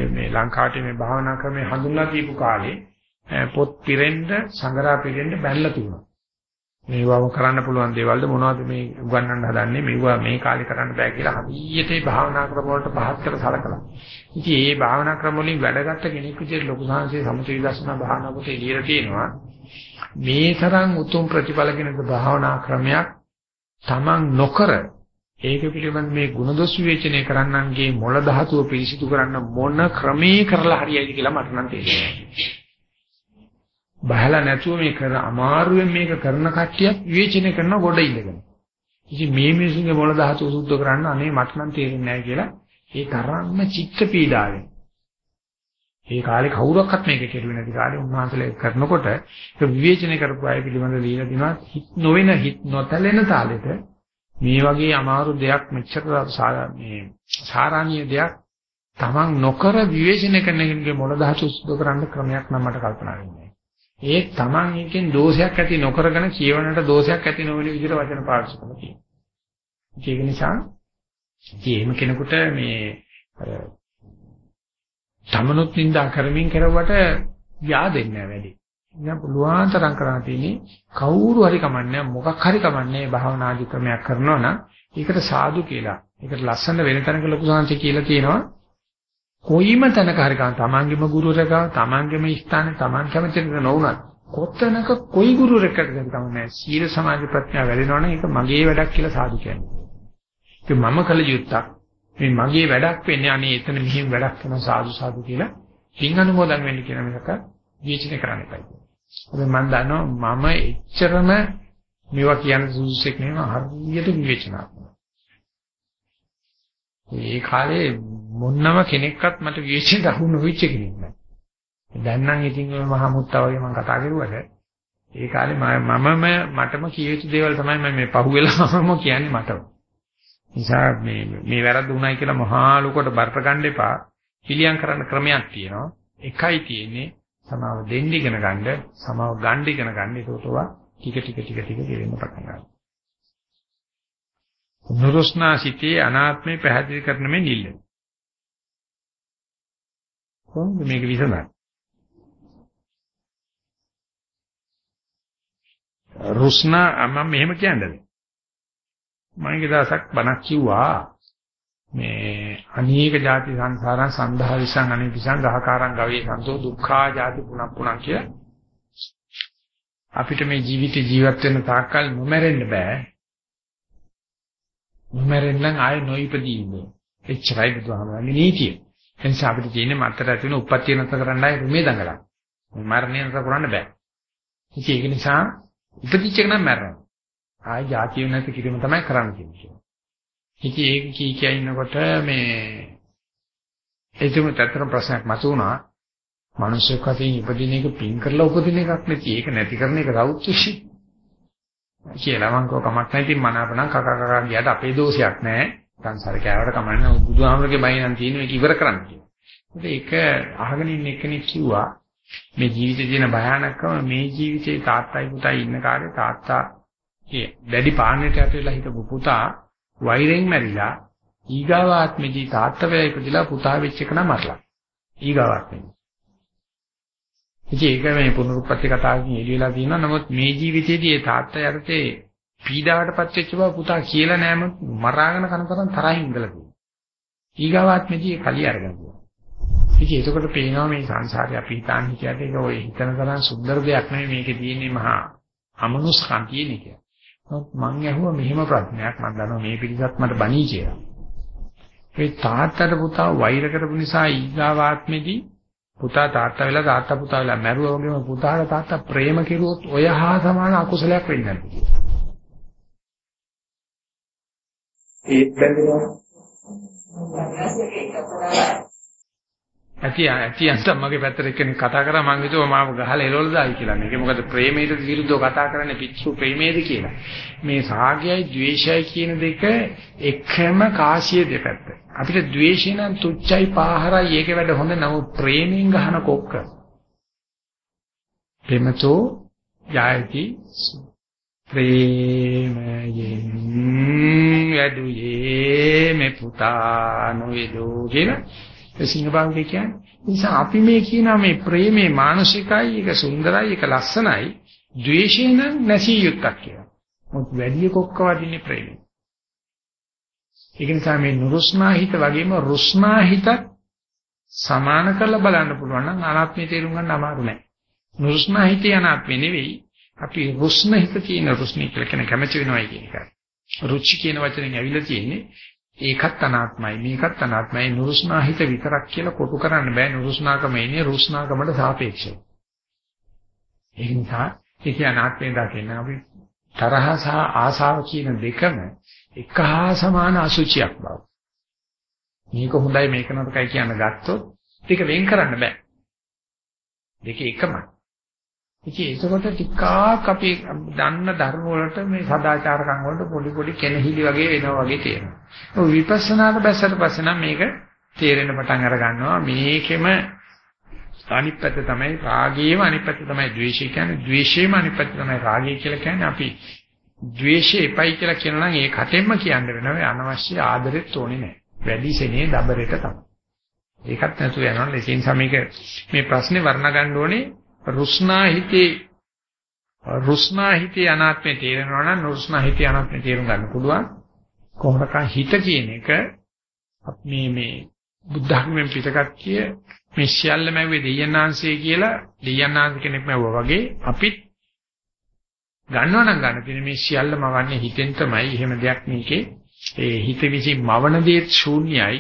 මේ ලංකාවේ මේ භාවනා ක්‍රමය හඳුන්වා දීපු කාලේ පොත් පිරෙන්න සංගරා පිරෙන්න බැලලා තිබුණා. මේවම කරන්න පුළුවන් දේවල්ද මොනවද මේ උගන්වන්න හදන්නේ මේවා මේ කාලේ කරන්න බෑ කියලා හදිියට ඒ භාවනා ක්‍රම වලට පහත් කර සලකලා. ඉතින් මේ භාවනා ක්‍රම වලින් වැඩගත්ත කෙනෙක් විදිහට ලොකු සංහසේ සමථ විදර්ශනා භාවනා කොට එළියට තියෙනවා. මේ තරම් උතුම් ප්‍රතිඵල කෙනෙක් භාවනා ක්‍රමයක් Taman නොකර ඒක පිළිබඳ මේ ಗುಣදොස් විවේචනය කරන්නන්ගේ මොළ ධාතුව පිරිසිදු කරන්න මොන ක්‍රමේ කරලා හරියයිද කියලා මට නම් තේරෙන්නේ නැහැ. බහලා නැතුව මේ කර අමාරුවෙන් මේක කරන කට්ටියක් විවේචනය කරන ගොඩ ඉඳගෙන. ඉතින් මේ මිනිසුන්ගේ මොළ ධාතු සුද්ධ කරන්න අනේ මට නම් තේරෙන්නේ නැහැ කියලා ඒ තරම්ම චිත්ත පීඩාවෙන්. ඒ කාලේ කවුරක්වත් මේක කෙරුවේ නැති කාලේ උන්වහන්සේලා කරනකොට ඒක විවේචනය කරපු අය පිළිබඳව লীලා දිනවා හිත නොවන හිත නොතැලෙන තාලෙට මේ වගේ අමාරු දෙයක් මෙච්චර මේ සාරාණීය දෙයක් තමන් නොකර විවේචනය කරන කෙනෙකුගේ මොළ ධාතු සුද්ධ කරන්න ක්‍රමයක් නම් මට කල්පනා වෙන්නේ. ඒ Taman එකෙන් දෝෂයක් ඇති නොකරගෙන කියවනට දෝෂයක් ඇති නොවන විදිහට වචන පාවිච්චි කරනවා කියන්නේ. ඒක නිසා ඉතින් කෙනෙකුට මේ තමනුත් නින්දා කරමින් කරවට yaadෙන්නේ නැහැ වැඩි. ඉතින් පුළුවන් තරම් කරන්න තියෙන්නේ කවුරු හරි කමන්නේ මොකක් හරි කමන්නේ භාවනාදි ක්‍රමයක් කරනවා නම් ඒකට සාදු කියලා. ඒකට ලස්සන වෙන තැනක ලොකු සංසි කියලා තියෙනවා. කොයිම තැනක හරි ගන්න තමන්ගේම ගුරුවරයා තමන්ගේම ස්ථානේ තමන් කැමති නොවුනත් කොතනක කොයි ගුරුවරයෙක්ද තමයි සීල සමාධි ප්‍රඥා වැඩෙනවනේ ඒක මගේ වැඩක් කියලා සාදු කියන්නේ. ඒක මම කළ යුත්තක්. මේ මගේ වැඩක් වෙන්නේ අනේ එතන මෙහෙම වැඩක් කරන සාදු සාදු කියලා පින් අනුමෝදන් වෙන්න කියන මේක විචිත කරන්න එපා. හැබැයි මම දන්නවා මම එච්චරම මේවා කියන සුසුසෙක් නෙවෙයි හරියට විවේචනාත්මක. ඒ කාලේ මොන්නම කෙනෙක්වත් මට විවේචන අහු නොවිච්ච කෙනෙක් නෑ. දැන් නම් ඉතින් ඔය මහා මුත්තා වගේ මම කතා කරුවට ඒ කාලේ මමම මටම කිය යුතු දේවල් තමයි මම මේ පහුවෙලාම කියන්නේ මටම. නිසා මේ මේ වැරද්ද උනායි කියලා මහා ලොකට බර්ත ගන්න එපා. පිළියම් කරන්න ක්‍රමයක් තියෙනවා. එකයි තියෙන්නේ සමාව දෙන්න ඉගෙන ගන්න, සමාව ගන්න ඉගෙන ගන්න. ඒකටවා ටික ටික ටික ටික ගෙවෙන්න පටන් ගන්නවා. නුරුස්නා සිටේ අනාත්මේ පැහැදිලි කරන මේ නිල්ල. කොහොමද මේක විසඳන්නේ? රුස්නා මම මෙහෙම කියන්නේ. මම එක දවසක් බණක් කිව්වා. මේ අනේක ಜಾති සංසාරං සන්දහා විසං අනිවිසං ගහකාරං ගවේ සන්තෝ දුක්ඛා ಜಾති පුනක් පුනක් කිය. අපිට මේ ජීවිතේ ජීවත් වෙන තාක්කල් නොමැරෙන්න බෑ. නොමැරෙන්න ආයෙ නොඉපදී ඉන්නේ එච්චරයි බුදුහාමරගේ නීතිය. එනිසා අපිට තියෙන්නේ මත්තර ඇති වෙන උප්පත්තිය නැතර කරන්නයි රුමේ දඟලන මරණය නැතර කරන්න බෑ ඒක නිසා ඉපදිච්ච එක නම් මැරෙනවා ආයි જાතිය නැති කිරීම තමයි කරන්න කියන්නේ. ඉතින් ඒක කී කිය ඉන්නකොට මේ ඒතුම තතර ප්‍රශ්නයක් මතුවුණා. මිනිස්සුක අතින් ඉපදින එක පින් කරලා උපදින එකක් නෙති. ඒක නැති කරන එක රෞත්‍රිෂි. කියලා මං කව කමක් නැහැ. ඉතින් මනාපණම් කකා කකා ගියාට අපේ දෝෂයක් නැහැ. සංසාර කෑවට කමන්නේ බුදුහාමරගේ බයිනන් තියෙන මේක ඉවර කරන්න කියලා. ඒක අහගෙන ඉන්න එක්කෙනෙක් කිව්වා මේ ජීවිතේ තියෙන භයානකම මේ ජීවිතේ තාත්තයි පුතයි ඉන්න කාලේ තාත්තා ඒ දැඩි පාන්නට යට වෙලා හිටපු පුතා වෛරෙන් මැරිලා ඊගාවාත්මෙදී තාත්තවැය ඉපදිලා පුතා වෙච්ච එක නම් මරලා. ඊගාවාත්මෙදී. ඉතින් ඒක මේ පුනරුත්පත්ති කතාවකින් එළියලා තියෙනවා. නමුත් මේ ජීවිතයේදී ඒ තාත්තා යටතේ පීඩාවටපත් වෙච්ච බව පුතා කියලා නෑම මරාගෙන කන තරම් තරහින් ඉඳලා තියෙනවා. ඊගාවාත්මෙදී ඒ කලිය අරගෙන තියෙනවා. ඉතින් එතකොට පේනවා මේ සංසාරේ අපි හිතාන් හිතියට ඒක ඔය හිතන තරම් සුන්දර දෙයක් නෙමෙයි මේකේ තියෙන්නේ මහා අමනුෂ්කම් තියෙන එක. නමුත් මං ඇහුවා මෙහෙම ප්‍රශ්නයක් මම දන්නවා මේ පිළිසත් මට බණී කියලා. ඒ තාත්තට පුතා වෛර කරපු නිසා ඊගාවාත්මෙදී පුතා තාත්තා වෙලා තාත්තා පුතා වෙලා මැරුවා වගේම පුතාට තාත්තා ප්‍රේම කෙරුවොත් ඔය හා සමාන අකුසලයක් වෙන්නේ නැද්ද කියලා. ඒත් බැඳෙනවා. ඇති ඇති අන්තම් මගේ පැත්තට එක්කෙනෙක් කතා කරා මං හිතුවා මාව ගහලා එලවල දායි කියලා. මේක මොකද ප්‍රේමයට විරුද්ධව කතා කරන්නේ පිස්සු ප්‍රේමයේද කියලා. මේ සාගයයි ද්වේෂයයි කියන දෙක එකම කාසිය දෙපැත්ත. අපිට ද්වේෂය නම් තුච්චයි පාහරයි ඒක වැඩ හොඳ නමුත් ප්‍රේමයෙන් ගහන කොක්ක. ප්‍රේමතෝ යයිති ප්‍රේමයෙන් යදුයේ මේ පුතා නොවේදෝ කියලා සිංහබාහුවේ කියන්නේ. නිසා අපි මේ කියනා මේ ප්‍රේමේ මානසිකයි, ඒක සුන්දරයි, ඒක ලස්සනයි, ද්වේෂය නම් නැසිය යුක්තක් කියලා. මොකද වැඩි කොක්ක වදින්නේ ප්‍රේමේ. ඒක නිසා මේ නුරුස්නා හිත වගේම රුස්නා හිතත් සමාන කරලා බලන්න පුළුවන් නම් අනාත්මය තේරුම් ගන්න අමාරු නෑ. නුරුස්නා හිතේ අනාත්මය නෙවෙයි. අපි රුස්න හිත තියෙන රුස්නී කියලා කියන කැමැති වෙනවයි කියන එකයි. රුචි කියන වචනෙන් ඇවිල්ලා තියෙන්නේ ඒකත් අනාත්මයි මේකත් අනාත්මයි නුරුස්නා හිත විතරක් කියලා කොටු කරන්න බෑ. නුරුස්නාකම ඉන්නේ රුස්නාකමට සාපේක්ෂව. ඒ නිසා ඒක අනාත්මය දකින්න අපි තරහ සහ ආසාව කියන දෙකම එක හා සමාන අසුචියක් බව. මේක හොඳයි මේක නරකයි කියන ගත්තොත් ඒක වෙන් කරන්න බෑ. දෙක එකමයි. ඉතින් ඒකකොට ටිකක් අපි දන්න ධර්ම වලට මේ සදාචාරකම් වලට පොඩි පොඩි කෙනහිලි වගේ වෙනවා වගේ තේරෙනවා. ඔය විපස්සනාට බැස්සට පස්සේ නම් මේක තේරෙන පටන් අර ගන්නවා මේකෙම අනිත් පැත්ත තමයි රාගයේම අනිත් පැත්ත තමයි ද්වේෂය කියන්නේ ද්වේෂයේම අනිත් පැත්ත තමයි රාගය කියලා කියන්නේ අපි ද්වේෂය එපයි කියලා කියනවා නම් ඒ කටෙන්ම කියන්න වෙනවා අනවශ්‍ය ආදරෙත් ඕනේ නැහැ. වැඩි සෙනේ දබරෙට තමයි. ඒකත් නැතුව යනවා. ඒ නිසා මේක මේ ප්‍රශ්නේ වර්ණ ගන්න ඕනේ රුස්නා හිතේ රුස්නා හිතේ අනාත්මේ තේරෙනවා නම් නුරුස්නා හිතේ අනාත්මේ තේරුම් ගන්න පුළුවන්. කොහොමද හිත කියන එක මේ මේ බුද්ධ ධර්මයෙන් පිටකත්තිය මේ සියල්ල මැව්වේ දෙයයන්ාංශය කියලා දෙයයන්ාංශ කෙනෙක් මැව්වා වගේ අපිත් ගන්නවා නම් ගන්න තියෙන මේ සියල්ලම වන්නේ හිතෙන් තමයි. එහෙම දෙයක් මේකේ. ඒ හිත විසින් මවන දේ ශූන්‍යයි.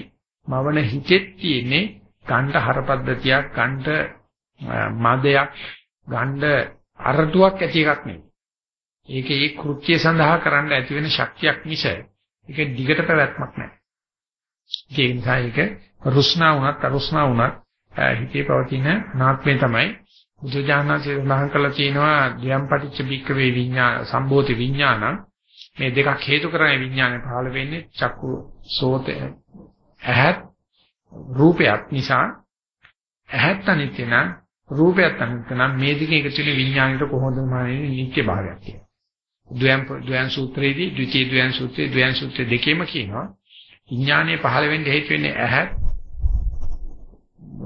මවන හිතෙත් තියෙන්නේ ගණ්ඩ හරපද්ධතියක්, ගණ්ඩ මදයක්, ගණ්ඩ අරටුවක් ඇති එකක් නෙවෙයි. ඒකේ ඒ කෘත්‍ය සඳහා කරන්න ඇති වෙන ශක්තියක් මිස ඒක දිගට පැවැත්මක් නැහැ. ඒ නිසා ඒක රුස්නා වුණත් අරුස්නා වුණත් හිතේ පවතින නාත්මය තමයි බුදුජානනාංශය සඳහන් කරලා තියෙනවා ධ්‍යම් පටිච්ච බික්කවේ විඥාන සම්භෝති විඥාන මේ දෙකක් හේතු කරගෙන විඥානය පහළ වෙන්නේ චක්කු සෝත ඇහත් රූපයක් නිසා ඇහත් අනිත්‍ය නම් රූපයත් අනිත්‍ය නම් මේ දෙක එකතු වෙන විඥානයට කොහොමද මානෙන්නේ නිත්‍ය භාවයක් කියලා. ද්වයන් ද්වයන් සූත්‍රයේදී ද්විතීය ද්වයන් සූත්‍රයේ ද්වයන් සූත්‍ර දෙකේම කියනවා. විඥානයේ පහළ වෙන්න හේතු වෙන්නේ ඇහත්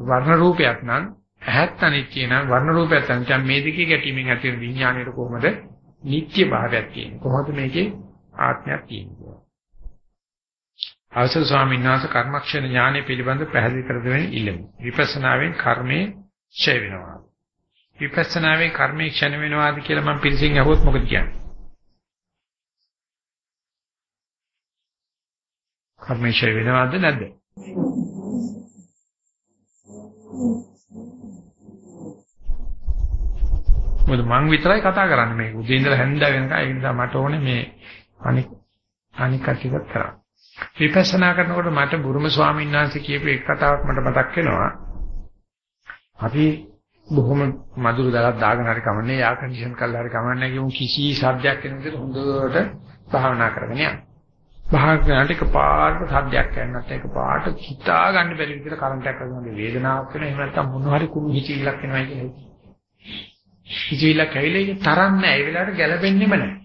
වර්ණ රූපයක් නම් ඇහත් අනිත්‍ය නම් වර්ණ රූපයත් අනිත්‍ය මේ දෙකේ ගැටීමෙන් ඇති වෙන විඥානයට කොහොමද නිත්‍ය භාවයක් තියෙන්නේ කොහොමද මේකේ ආත්මයක් තියෙන්නේ අවසර ස්වාමීන් වහන්සේ කර්මක්ෂණ ඥානෙ පිළිබඳ පැහැදිලි කර දෙවෙන ඉල්ලමු. විපස්සනාවෙන් කර්මයේ ඡය වෙනවා විපස්සනාවෙන් කර්මයේ ක්ෂණ වෙනවාද කියලා මම පිළිසින් අහුවොත් මොකද කියන්නේ කර්මයේ ඡය වෙනවද නැද්ද මොකද මං විතරයි කතා කරන්නේ මේ උදේ ඉඳලා හැන්ද වෙනකන් ඒ නිසා මට ඕනේ මේ අනික් අනික් කටියක් කරා. විපස්සනා කරනකොට මට බුරුම ස්වාමීන් වහන්සේ කියපු එක කතාවක් මට මතක් වෙනවා. අපි බොහොම මధుර දලක් දාගෙන හරි කමන්නේ යා කන්ඩිෂන් කරලා හරි කමන්නේ කියමු කිසි ශබ්දයක් එන විදිහට හොඳට භාවනා කරගෙන යන්න. භාවනාවට එක පාට සද්දයක් එන්නත් එක පාට හිතා ගන්න බැරි විදිහට කරන්ට් එකක් වගේ වේදනාවක් වෙන එහෙම නැත්නම් මොන හරි කුණු හිතිවිල්ලක් එනවා කියලා. හිතවිල්ලක් ඇවිල්ලා ඒක තරන්නේ නැහැ. ඒ වෙලාවට ගැළපෙන්නෙම නැහැ.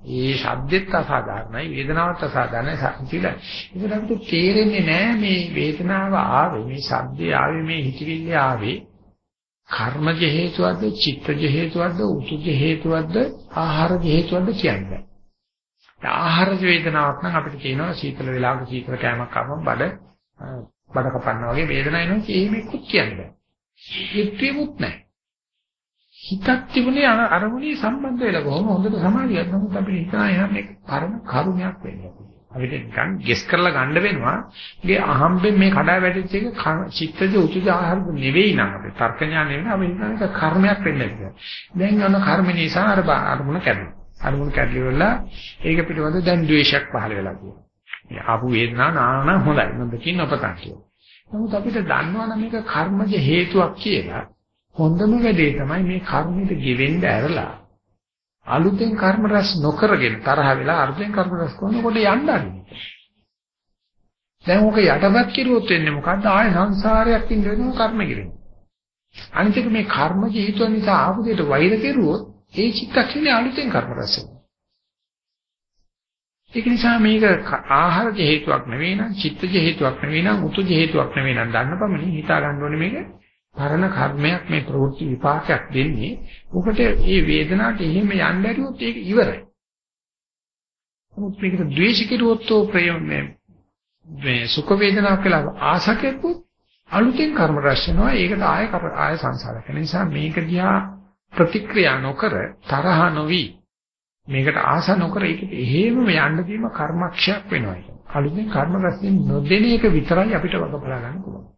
ඒ ශබ්දෙත් අසාධාරණයි, වේදනාවත් අසාධාරණයි. හිතවිල්ල. ඒක අපිට තේරෙන්නේ නැහැ මේ වේදනාව ආවේ, මේ ශබ්දේ ආවේ, මේ හිතවිල්ල ආවේ. කර්මජ හේතුවක්ද, චිත්තජ හේතුවක්ද, උතුජ හේතුවක්ද, ආහාරජ හේතුවක්ද කියන්නේ. ආහාරජ වේදනාවක් නම් අපිට කියනවා සීතල වෙලාවක සීතල කෑමක් කාපම බඩ බඩ කපන්නා වගේ වේදනාවක් එනවා. ඒ මේකුත් කියන්නේ. ඒ ප්‍රේමුත් නැහැ. හිතක් තිබුණේ අරමුණේ සම්බන්ධ වෙලා කොහොම හොඳට සමාධියක් නමුත් අපිට හිතනා එහෙනම් මේක පරම කරුණයක් වෙන්නේ. අපිට නිකන් ගෙස් කරලා ගන්න වෙනවා. මේ අහම්බෙන් මේ කඩා වැටිච්ච එක චිත්තජ උතුජ ආහාර නෙවෙයි නං අපේ තර්ක ඥාන නෙවෙයි අපි හිතන එක කර්මයක් වෙන්නේ කියලා. දැන් යන කර්ම නිසා අර අරමුණ කැඩෙනවා. අරමුණ කැඩලිවලා ඒක පිටවද දැන් ද්වේෂයක් පහළ වෙලා තියෙනවා. මේ ආපු වේදනාව නාන හොඳයි. නොදකින් අපතක් කියලා. නමුත් අපිට දන්නවනම් මේක කර්මජ හේතුවක් කියලා හොඳම වැඩේ තමයි මේ කර්මෙට ගෙවෙන්න ඇරලා අලුතෙන් කර්ම රැස් නොකරගෙන තරහ වෙලා අලුතෙන් කර්ම රැස් කරනකොට යන්න අරින්න. දැන් ඔක යටපත් කිරුවොත් වෙන්නේ මොකද්ද? ආය සංසාරයක් ඉන්න වෙනවා කර්ම කිරෙන්නේ. අනිත් එක මේ කර්ම හේතුව නිසා ආපු දෙයට වෛර කෙරුවොත් ඒ චිත්තක්ෂණේ අලුතෙන් කර්ම රැස් වෙනවා. ඒක නිසා මේක ආහාරජ හේතුවක් නෙවෙයි නම් චිත්තජ හේතුවක් නෙවෙයි නම් උතුජ හේතුවක් නෙවෙයි නම් දන්න පමණින් හිතා ගන්න ඕනේ මේක පරණ කර්මයක් මේ ප්‍රවෘත්ති විපාකයක් දෙන්නේ. උකට මේ වේදනාවට එහෙම යන්න ඇරියොත් ඒක ඉවරයි. නමුත් මේකට ද්වේෂ කිරුවොත් ප්‍රයෝගනේ මේ සුඛ වේදනාවක් කියලා ආසකෙකුත් අලුතෙන් කර්ම රැස් වෙනවා. ඒකට ආය ආය සංසාරයක්. ඒ නිසා මේක දිහා ප්‍රතික්‍රියා නොකර තරහ නොවි මේකට ආස නොකර ඒකට එහෙමම යන්න දීම කර්මක්ෂයක් වෙනවා. අලුතෙන් කර්ම රැස් වෙන්නේ නොදෙන එක විතරයි අපිට වග බලා ගන්න පුළුවන්.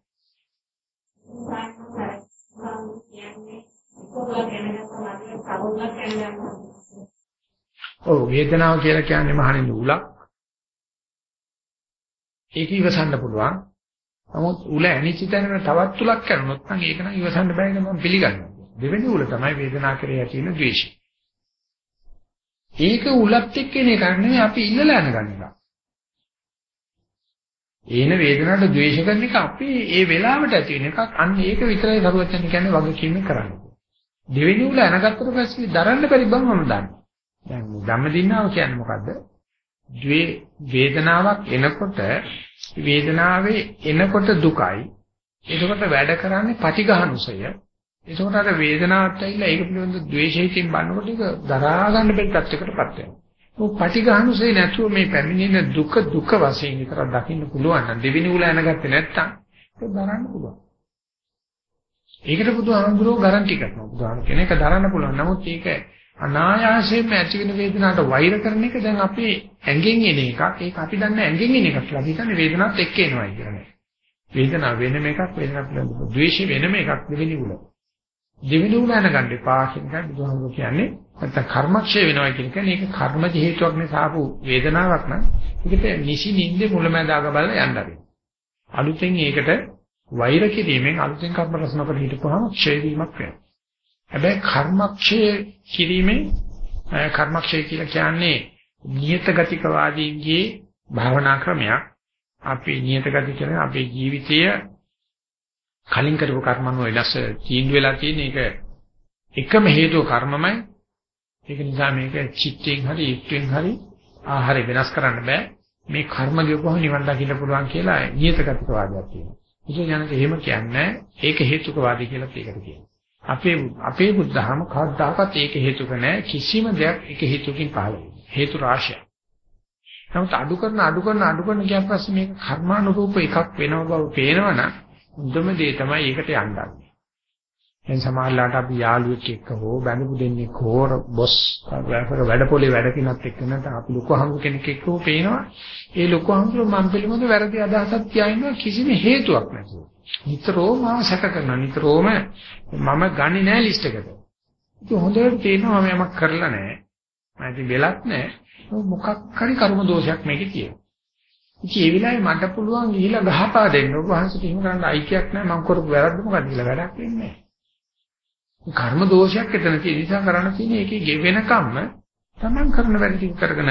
ඔව් වේදනාව කියලා කියන්නේ මහණෙනි උලක්. ඒක ඉවසන්න පුළුවන්. නමුත් උල ඇනිච්ච තැනම තවත් උලක් කරනොත් නම් ඒක නම් ඉවසන්න බෑ කියලා මම පිළිගන්නවා. දෙවෙනි උල තමයි වේදනාව කෙරේ ඇති වෙන ද්වේෂය. ඒක උලත් එක්ක එන එකක් නෙමෙයි අපි ඉල්ලලා යනගන්නවා. ඒන වේදනාවට ද්වේෂ කරන එක අපි ඒ වෙලාවට ඇති වෙන එකක්. අන්න ඒක විතරයි සරුවචන කියන්නේ වගකීම කරන්නේ. දෙවෙනි උල අනගත්තට පස්සේ දරන්න බැරි බව මම දන්නවා. දැන් ධම්මදින්නාව කියන්නේ මොකද්ද? ද්වේ වේදනාවක් එනකොට වේදනාවේ එනකොට දුකයි. එතකොට වැඩ කරන්නේ පටිඝානුසය. එතකොට අර වේදනාවත් ඇවිල්ලා ඒක පිළිබඳ ද්වේෂයෙන් බannකොට ඒක දරා ගන්න බැරි තත්යකටපත් වෙනවා. ඔව් පටිඝානුසය නැතුව මේ පැමිණෙන දුක දුක වශයෙන් විතරක් දකින්න පුළුවන් නම් දෙවෙනි උල අනගත්තේ නැත්තම් ඒක දරන්න පුළුවන්. ඒකට බුදුහාමුදුරුවෝ ගැරන්ටි කරනවා. බුදුහාම කෙනෙක් දරන්න පුළුවන්. නමුත් ඒක අනායාසයෙන්ම ඇති වෙන වේදනාවට වෛර කරන එක දැන් අපේ ඇඟෙන් එන එකක්. ඒක අපි දන්නේ ඇඟෙන් එන එකක් කියලා. අපි හිතන්නේ වේදනාවත් එක්ක එනවයි කියලා. වේදනාව වෙනම එකක් වේදනාවක් පිළිබඳව ද්වේෂය වෙනම එකක් දෙවෙනි උල. දෙවෙනි උල යනගන්න එපා කියන එක බුදුහාමුදුරුවෝ කියන්නේ නැත්නම් කර්මක්ෂය වෙනවා කියන එක. මේක කර්මජ හේතුවක් නිසා ආපු වේදනාවක් නම් ඒකට නිසි නිින්දේ මුලමඳාග බලලා යන්න ආවේ. අලුතෙන් ඒකට වෛර කිරීමෙන් අලුතෙන් කර්ම රසන කර හිටපුවාම ක්ෂය වීමක් වෙනවා. හැබැයි කර්මක්ෂය කිරීමෙන් කර්මක්ෂය කියලා කියන්නේ නියත ගතිකවාදීන්ගේ භාවනා ක්‍රමයක්. අපේ නියත ගති කියන්නේ අපේ ජීවිතය කලින් කරපු කර්මන වෙනස් තීන්දුව වෙලා තියෙන එක එකම හේතුව කර්මමයි. ඒක නිසා මේක චිත්තයෙන් හරි යුක්තයෙන් හරි ආහාරය වෙනස් කරන්න බෑ. මේ කර්ම ගෙවුවම නිවන් දකින්න පුළුවන් කියලා නියත ගතිකවාදයක් තියෙනවා. ඉතින් යනක එහෙම කියන්නේ ඒක හේතුකවාදී කියලා ඒකට කියනවා. අපේ අපේ බුද්ධහම කවදාකවත් ඒක හේතුක නැහැ කිසිම දෙයක් ඒක හේතුකින් පහළ වෙන්නේ. හේතු රාශියක්. නමුත් අඩු කරන අඩු කරන අඩු කරන කියන පස්සේ මේක කර්මානුරූප එකක් වෙනව බව පේනවනම් හොඳම දේ තමයි ඒකට යන්නේ. දැන් සමහරලාට අපි යාළුවෙක් එක්ක හෝ බැඳපු දෙන්නෙක් හෝ බොස් වැඩපොලේ වැඩ කිනත් එක්ක නැත්නම් අපි ලොකු හම්බ කෙනෙක් එක්ක හෝ පේනවා. ඒ ලොකු හම්බ මම පිළිබඳ වැරදි අදහසක් තියාගෙන කිසිම හේතුවක් නැතුව. නිතරම මාව සැක කරනවා. නිතරම මම ගන්නේ නැහැ ලිස්ට් එකට. ඒක හොඳට තේරෙනවා මම යමක් කරලා නැහැ. මම ඉතින් වෙලක් නැහැ. මොකක් හරි කර්ම දෝෂයක් මේකේ තියෙනවා. ඉතින් ඒ වෙලාවේ මට පුළුවන් ගිහිලා ගහපා දෙන්න. ඔබ වහන්සේට එහෙම කරන්න අයිතියක් නැහැ. මම කරපු වැරද්ද මොකක්ද කියලා වැඩක් වෙන්නේ නැහැ. කර්ම දෝෂයක් එතන තියෙන නිසා කරන්න තියෙන්නේ ඒකේ ගෙවෙනකම්ම තමන් කරන වැඩ ටික කරගෙන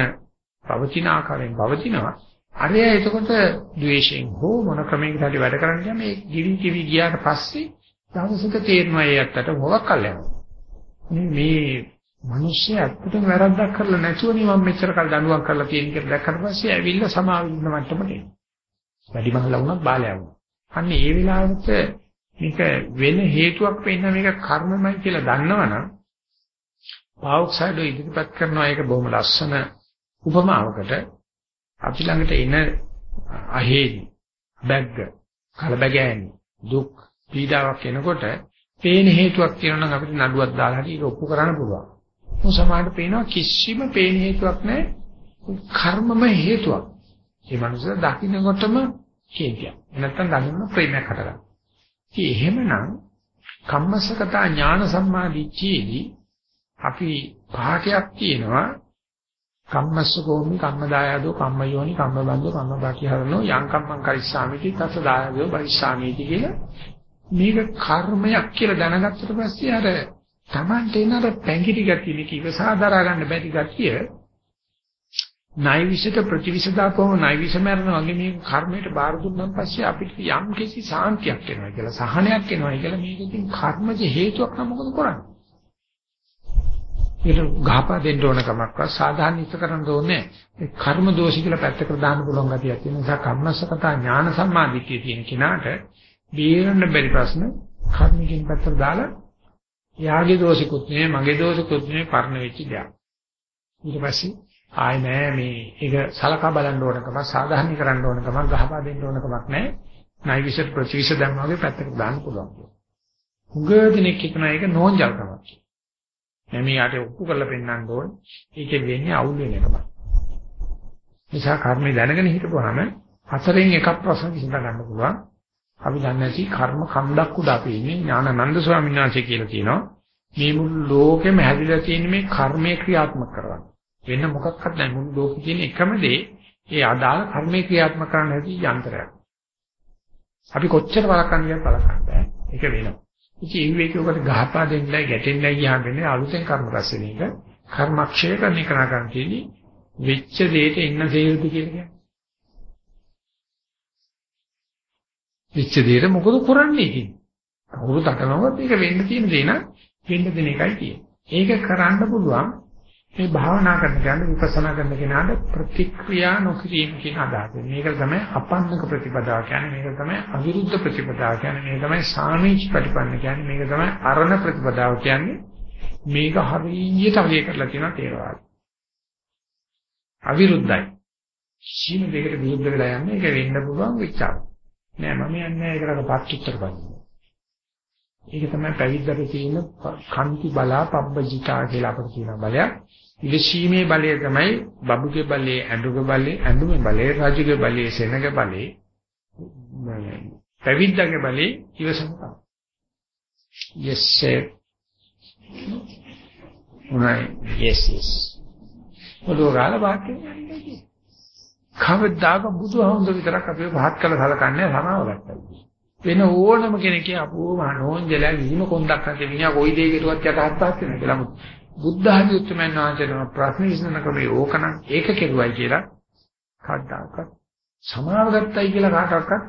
පවතින ආකාරයෙන් පවතිනවා. අරය එතකොට ද්වේෂයෙන් හෝ මොන ක්‍රමයකට හරි වැඩ කරන්න ගියාම මේ ගිවි කිවි ගියාට පස්සේ දවසක තේරෙනවා ඒ ඇත්තට මොකක් කල් යනවා මේ මිනිස්සු ඇත්තටම වැරද්දක් කරලා නැතුවනේ මම මෙච්චර කල් දඬුවම් කරලා තියෙන කියලා දැක්කට පස්සේ ඇවිල්ලා සමාවින්න මට්ටමට එනවා. වැඩිමහල්ලා වුණත් බාලයා වුණා. අන්න ඒ වෙලාවට මේක වෙන හේතුවක් වෙන්න මේක කර්මමයි කියලා දන්නවනම් පාවොක්සයිඩ් ඉදිරිපත් කරනවා. ඒක බොහොම ලස්සන උපමාවකට අපි ළඟට එන අහේලි බැග්ග කලබගෑනි දුක් පීඩාවක් එනකොට පේන හේතුවක් තියෙනවා නම් අපිට නඩුවක් දාලා හරි ඒක ඔප්පු කරන්න පුළුවන්. මොකද සමහරට පේනවා කිසිම පේන හේතුවක් නැහැ. කර්මම හේතුවක්. ඒ මනුස්සයා දකින්නකොටම කේන්තිය. නැත්තම් දකින්න ප්‍රේමයක් හටගන්නවා. ඉතින් එහෙමනම් කම්මස්සකතා ඥාන සම්මාදිච්චයේදී අපි පාඨයක් තියෙනවා කම්මස්ස කෝමි කම්මදායදෝ කම්මයෝනි කම්මබන්දෝ කම්මපාටිහරණෝ යං කම්මං කරිස්සාමිති තස දායදෝ පරිස්සාමිති කියලා මේක කර්මයක් කියලා දැනගත්තට පස්සේ අර Tamante එන අර පැංගිටි ගතිය මේක ඉවසා දරා ගන්න බැරි ගතිය නයිවිෂයට ප්‍රතිවිෂ දාපුවම නයිවිෂ මරනවා වගේ මේ කර්මයට බාර දුන්නාන් පස්සේ අපිට යම් කිසි සාන්තියක් එනවා කියලා සහනයක් එනවා කියලා මේකකින් කර්මජ හේතුවක් නම් මොකද කරන්නේ? ඒක ගහපා දෙන්න ඕන කමක්වත් සාධාරණීත කරන්න ඕනේ ඒ කර්ම දෝෂි කියලා පැත්තකට දාන්න පුළුවන් ගතියක් තියෙන නිසා කම්මස්සකතා ඥාන සම්මාදිටිය තියෙන කෙනාට බේරන්න බැරි ප්‍රශ්න කර්මකින් පැත්තට දාලා යාගේ දෝෂිකුත් නෙමෙයි මගේ දෝෂිකුත් නෙමෙයි පරණ වෙච්ච දෙයක් ඊට පස්සේ ආය නෑ මේ ඒක සලකා බලන්න ඕන කමක් සාධාරණී කරන්න ඕන කමක් ගහපා දෙන්න ඕන කමක් නෑ නයිවිෂ ප්‍රතිවිෂ දැම්මා වගේ පැත්තකට දාන්න පුළුවන්. හුඟ දිනෙක කියන එක නෝන්ජල්කමක්. මෙමියාට ඔප්පු කරලා පෙන්වන්න ඕන. ඒකෙ වෙන්නේ අවුල් වෙන එකමයි. නිසා කර්මය දැනගෙන හිටපුවාම හතරෙන් එකක් ප්‍රශ්න විසඳ ගන්න පුළුවන්. අපි දන්නේ නැති කර්ම කන්දක් උඩ අපි ඉන්නේ ඥානানন্দ ස්වාමීන් වහන්සේ කියලා කියනවා. මේ මුළු ලෝකෙම හැදිලා තියෙන මේ කර්මයේ ක්‍රියාත්මක කරවන්න. වෙන මොකක්වත් නැහැ. මුළු ලෝකෙ තියෙන එකම දේ ඒ අදාළ කර්මයේ ක්‍රියාත්මක කරන හැටි යන්ත්‍රයක්. අපි කොච්චර වළක්වන්න කියලාද වළක්වන්න බෑ. ඒක වෙනවා. ඉතින් ඒ වේකයකට ගහපා දෙන්නයි ගැටෙන්නයි ගියාම වෙන්නේ අලුතෙන් කර්ම රැස් වෙන එක. කර්මක්ෂය කරන එක නා ගන්න තියෙන්නේ වෙච්ච දෙයට ඉන්න සේරුදු කියලා කියන්නේ. වෙච්ච දෙයට මොකද කරන්නේ කියන්නේ? කවුරු දකනවත් ඒක වෙන්න තියෙන දේ නම් වෙන්න දෙන එකයි තියෙන්නේ. ඒක කරන්න පුළුවන් මේ භාවනා කරන කෙනාට විපස්සනා කරන කෙනාට ප්‍රතික්‍රියා නොකිරීම කියන අදහස. මේක තමයි අපන්නක ප්‍රතිපදාව කියන්නේ. මේක තමයි අවිරුද්ධ ප්‍රතිපදාව කියන්නේ. මේක තමයි සාමීච ප්‍රතිපන්න කියන්නේ. මේක තමයි අරණ ප්‍රතිපදාව කියන්නේ. මේක හරියට අවදි කරලා තියෙනවා තේරවාද. අවිරුද්ධයි. සීම දෙකට විරුද්ධ වෙලා යන්නේ ඒක වෙන්න පුළුවන් විචාර. නෑ මම යන්නේ ඒකට පත් උත්තර බලන්න. ඒක තමයි පැවිද්දට තියෙන කන්ති බලා පබ්බජිතා කියලා අපිට කියන බලයක්. ඉවසීමේ බලය තමයි බබුගේ බලය, ඇඳුගේ බලය, ඇඳුමේ බලය, රාජුගේ බලය, සෙනගේ බලය. පැවිද්දගේ බලය ඉවසම තමයි. yes sir. උනායි yes yes. මොලෝගාල වාක්‍යය කවදාක බුදුහමඳ විතරක් අපේ පහත් කළ සලකන්නේ සමාව ගත්තා. වෙන ඕනම කෙනෙක් අපෝ නෝන්ජලා කිසිම කොන්දක් නැති මිනිහා කොයි දෙයකටවත් යටහත් පහත් වෙන කියලා මුත් බුද්ධ ආදී උත්තරමයන් වහන්සේනම ප්‍රශ්න විසඳන ක්‍රමයේ ඕකනම් ඒක කෙරුවයි කියලා කද්දාක සමාව ගත්තයි කියලා කාටවත්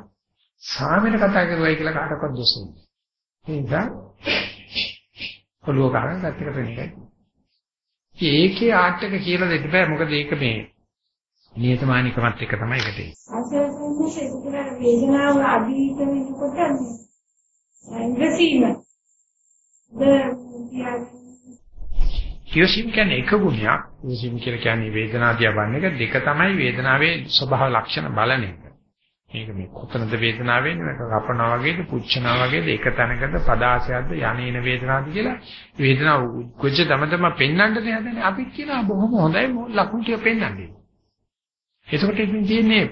සාමෙට කතා කරුවයි කියලා කාටවත් දොස් නැහැ. ඒ නිසා ඔළුව ගන්න ගැත්තකට වෙන එකයි. ඒකේ ආර්ට් එක කියලා දෙන්න බෑ මොකද ඒක මේ නියතමානිකමත් එක තමයි ඒකට එන්නේ. අසරසන්නේ ශරීර වේදනාව අධික වෙනකොට ඉවසීම. ඉවසීම කියන්නේ එක ගුණයක්. ඉවසීම කියලා කියන්නේ වේදනාව දිහා බලන එක. දෙක තමයි වේදනාවේ ස්වභාව ලක්ෂණ බලන එක. මේක මේ කොතනද වේදනාව වෙන්නේ? මේක කපනවා වගේද? පුච්චනවා වගේද? එක තැනකද? පදාසයක්ද? යන්නේන වේදනාවද කියලා. වේදනාව කොච්චර තම තම පෙන්වන්නද හදන්නේ අපිත් කියනවා බොහොම හොඳයි. ලකුණු ටික පෙන්වන්නේ එතකොට ඉතින් තියෙන්නේ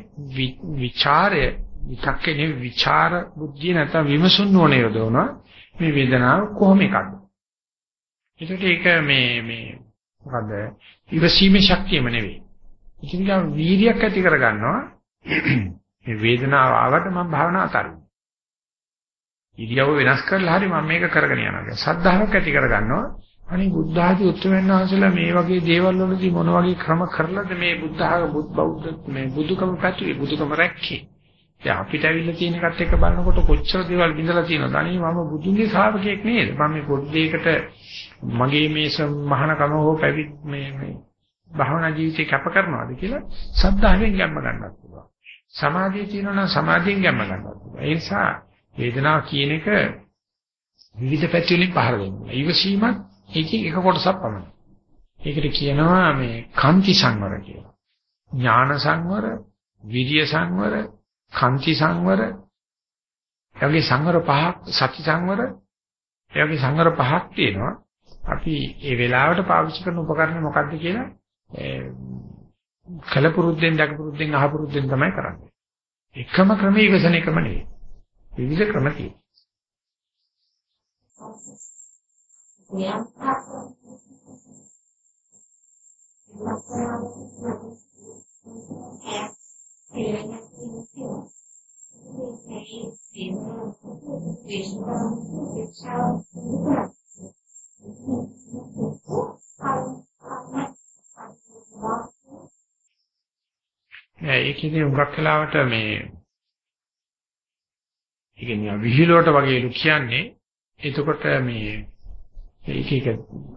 විචාරය. විතක්කේ නෙවෙයි විචාර බුද්ධිය නැත්නම් විමසුන් නොනේ යොදවනවා මේ වේදනාව කොහොම එකක්ද? එතකොට ඒක මේ මේ මොකද ඉවසීමේ ශක්තියම නෙවෙයි. ඉතින් ගා වීර්යයක් ඇති කරගන්නවා. මේ වේදනාව ආවට මම භාවනා අතාරිනවා ඉරියව්ව වෙනස් කරලා හරි මම මේක කරගෙන යනවා සද්ධාවක් ඇති කරගන්නවා. අනේ බුද්ධ ආදී උත්තරයන් වහන්සේලා මේ වගේ දේවල් වලදී මොන වගේ ක්‍රම කරලාද මේ බුද්ධ ආගම බෞද්ධ මේ බුදුකම පැතුවේ බුදුකම රැක්කේ. දැන් අපිට ඇවිල්ලා තියෙන එකත් එක්ක බලනකොට කොච්චර දේවල් බිඳලා තියෙනවද? අනේ මම බුදුන්ගේ ශ්‍රාවකයෙක් නේද? මම මේ පොඩ්ඩේකට මගේ මේ මහානකම හෝ පැවිදි මේ මේ භාවනා ජීවිතේ කැප කරනවාද කියලා සද්ධාවෙන් ගැම්ම ගන්නත් පුළුවන්. සමාධිය තියෙනවා නම් සමාධියෙන් ගැම්ම ගන්නත් පුළුවන්. ඒ නිසා වේදනාව කියන එක විවිධ පැති වලින් පහළ වෙනවා. ඊවසීමත් ඒකේ එක කොටසක් පමණයි. ඒකට කියනවා මේ කාන්ති සංවර කියලා. ඥාන සංවර, විරිය සංවර, කාන්ති සංවර, එවගේ සංවර පහක් සති සංවර, එවගේ සංවර පහක් තියෙනවා. අපි ඒ වෙලාවට පාවිච්චි කරන උපකරණ මොකක්ද කියලා කලපුරුද්දෙන් දකපුරුද්දෙන් අහපුරුද්දෙන් තමයි කරන්නේ. එකම ක්‍රමයේ ඉවසන එකම නෙවෙයි. විවිධ ක්‍රම තියෙනවා. නියම් ඒකේදී උඟක් කාලවට මේ ඒ කියන්නේ විහිළුවට වගේලු කියන්නේ එතකොට මේ ඒක එක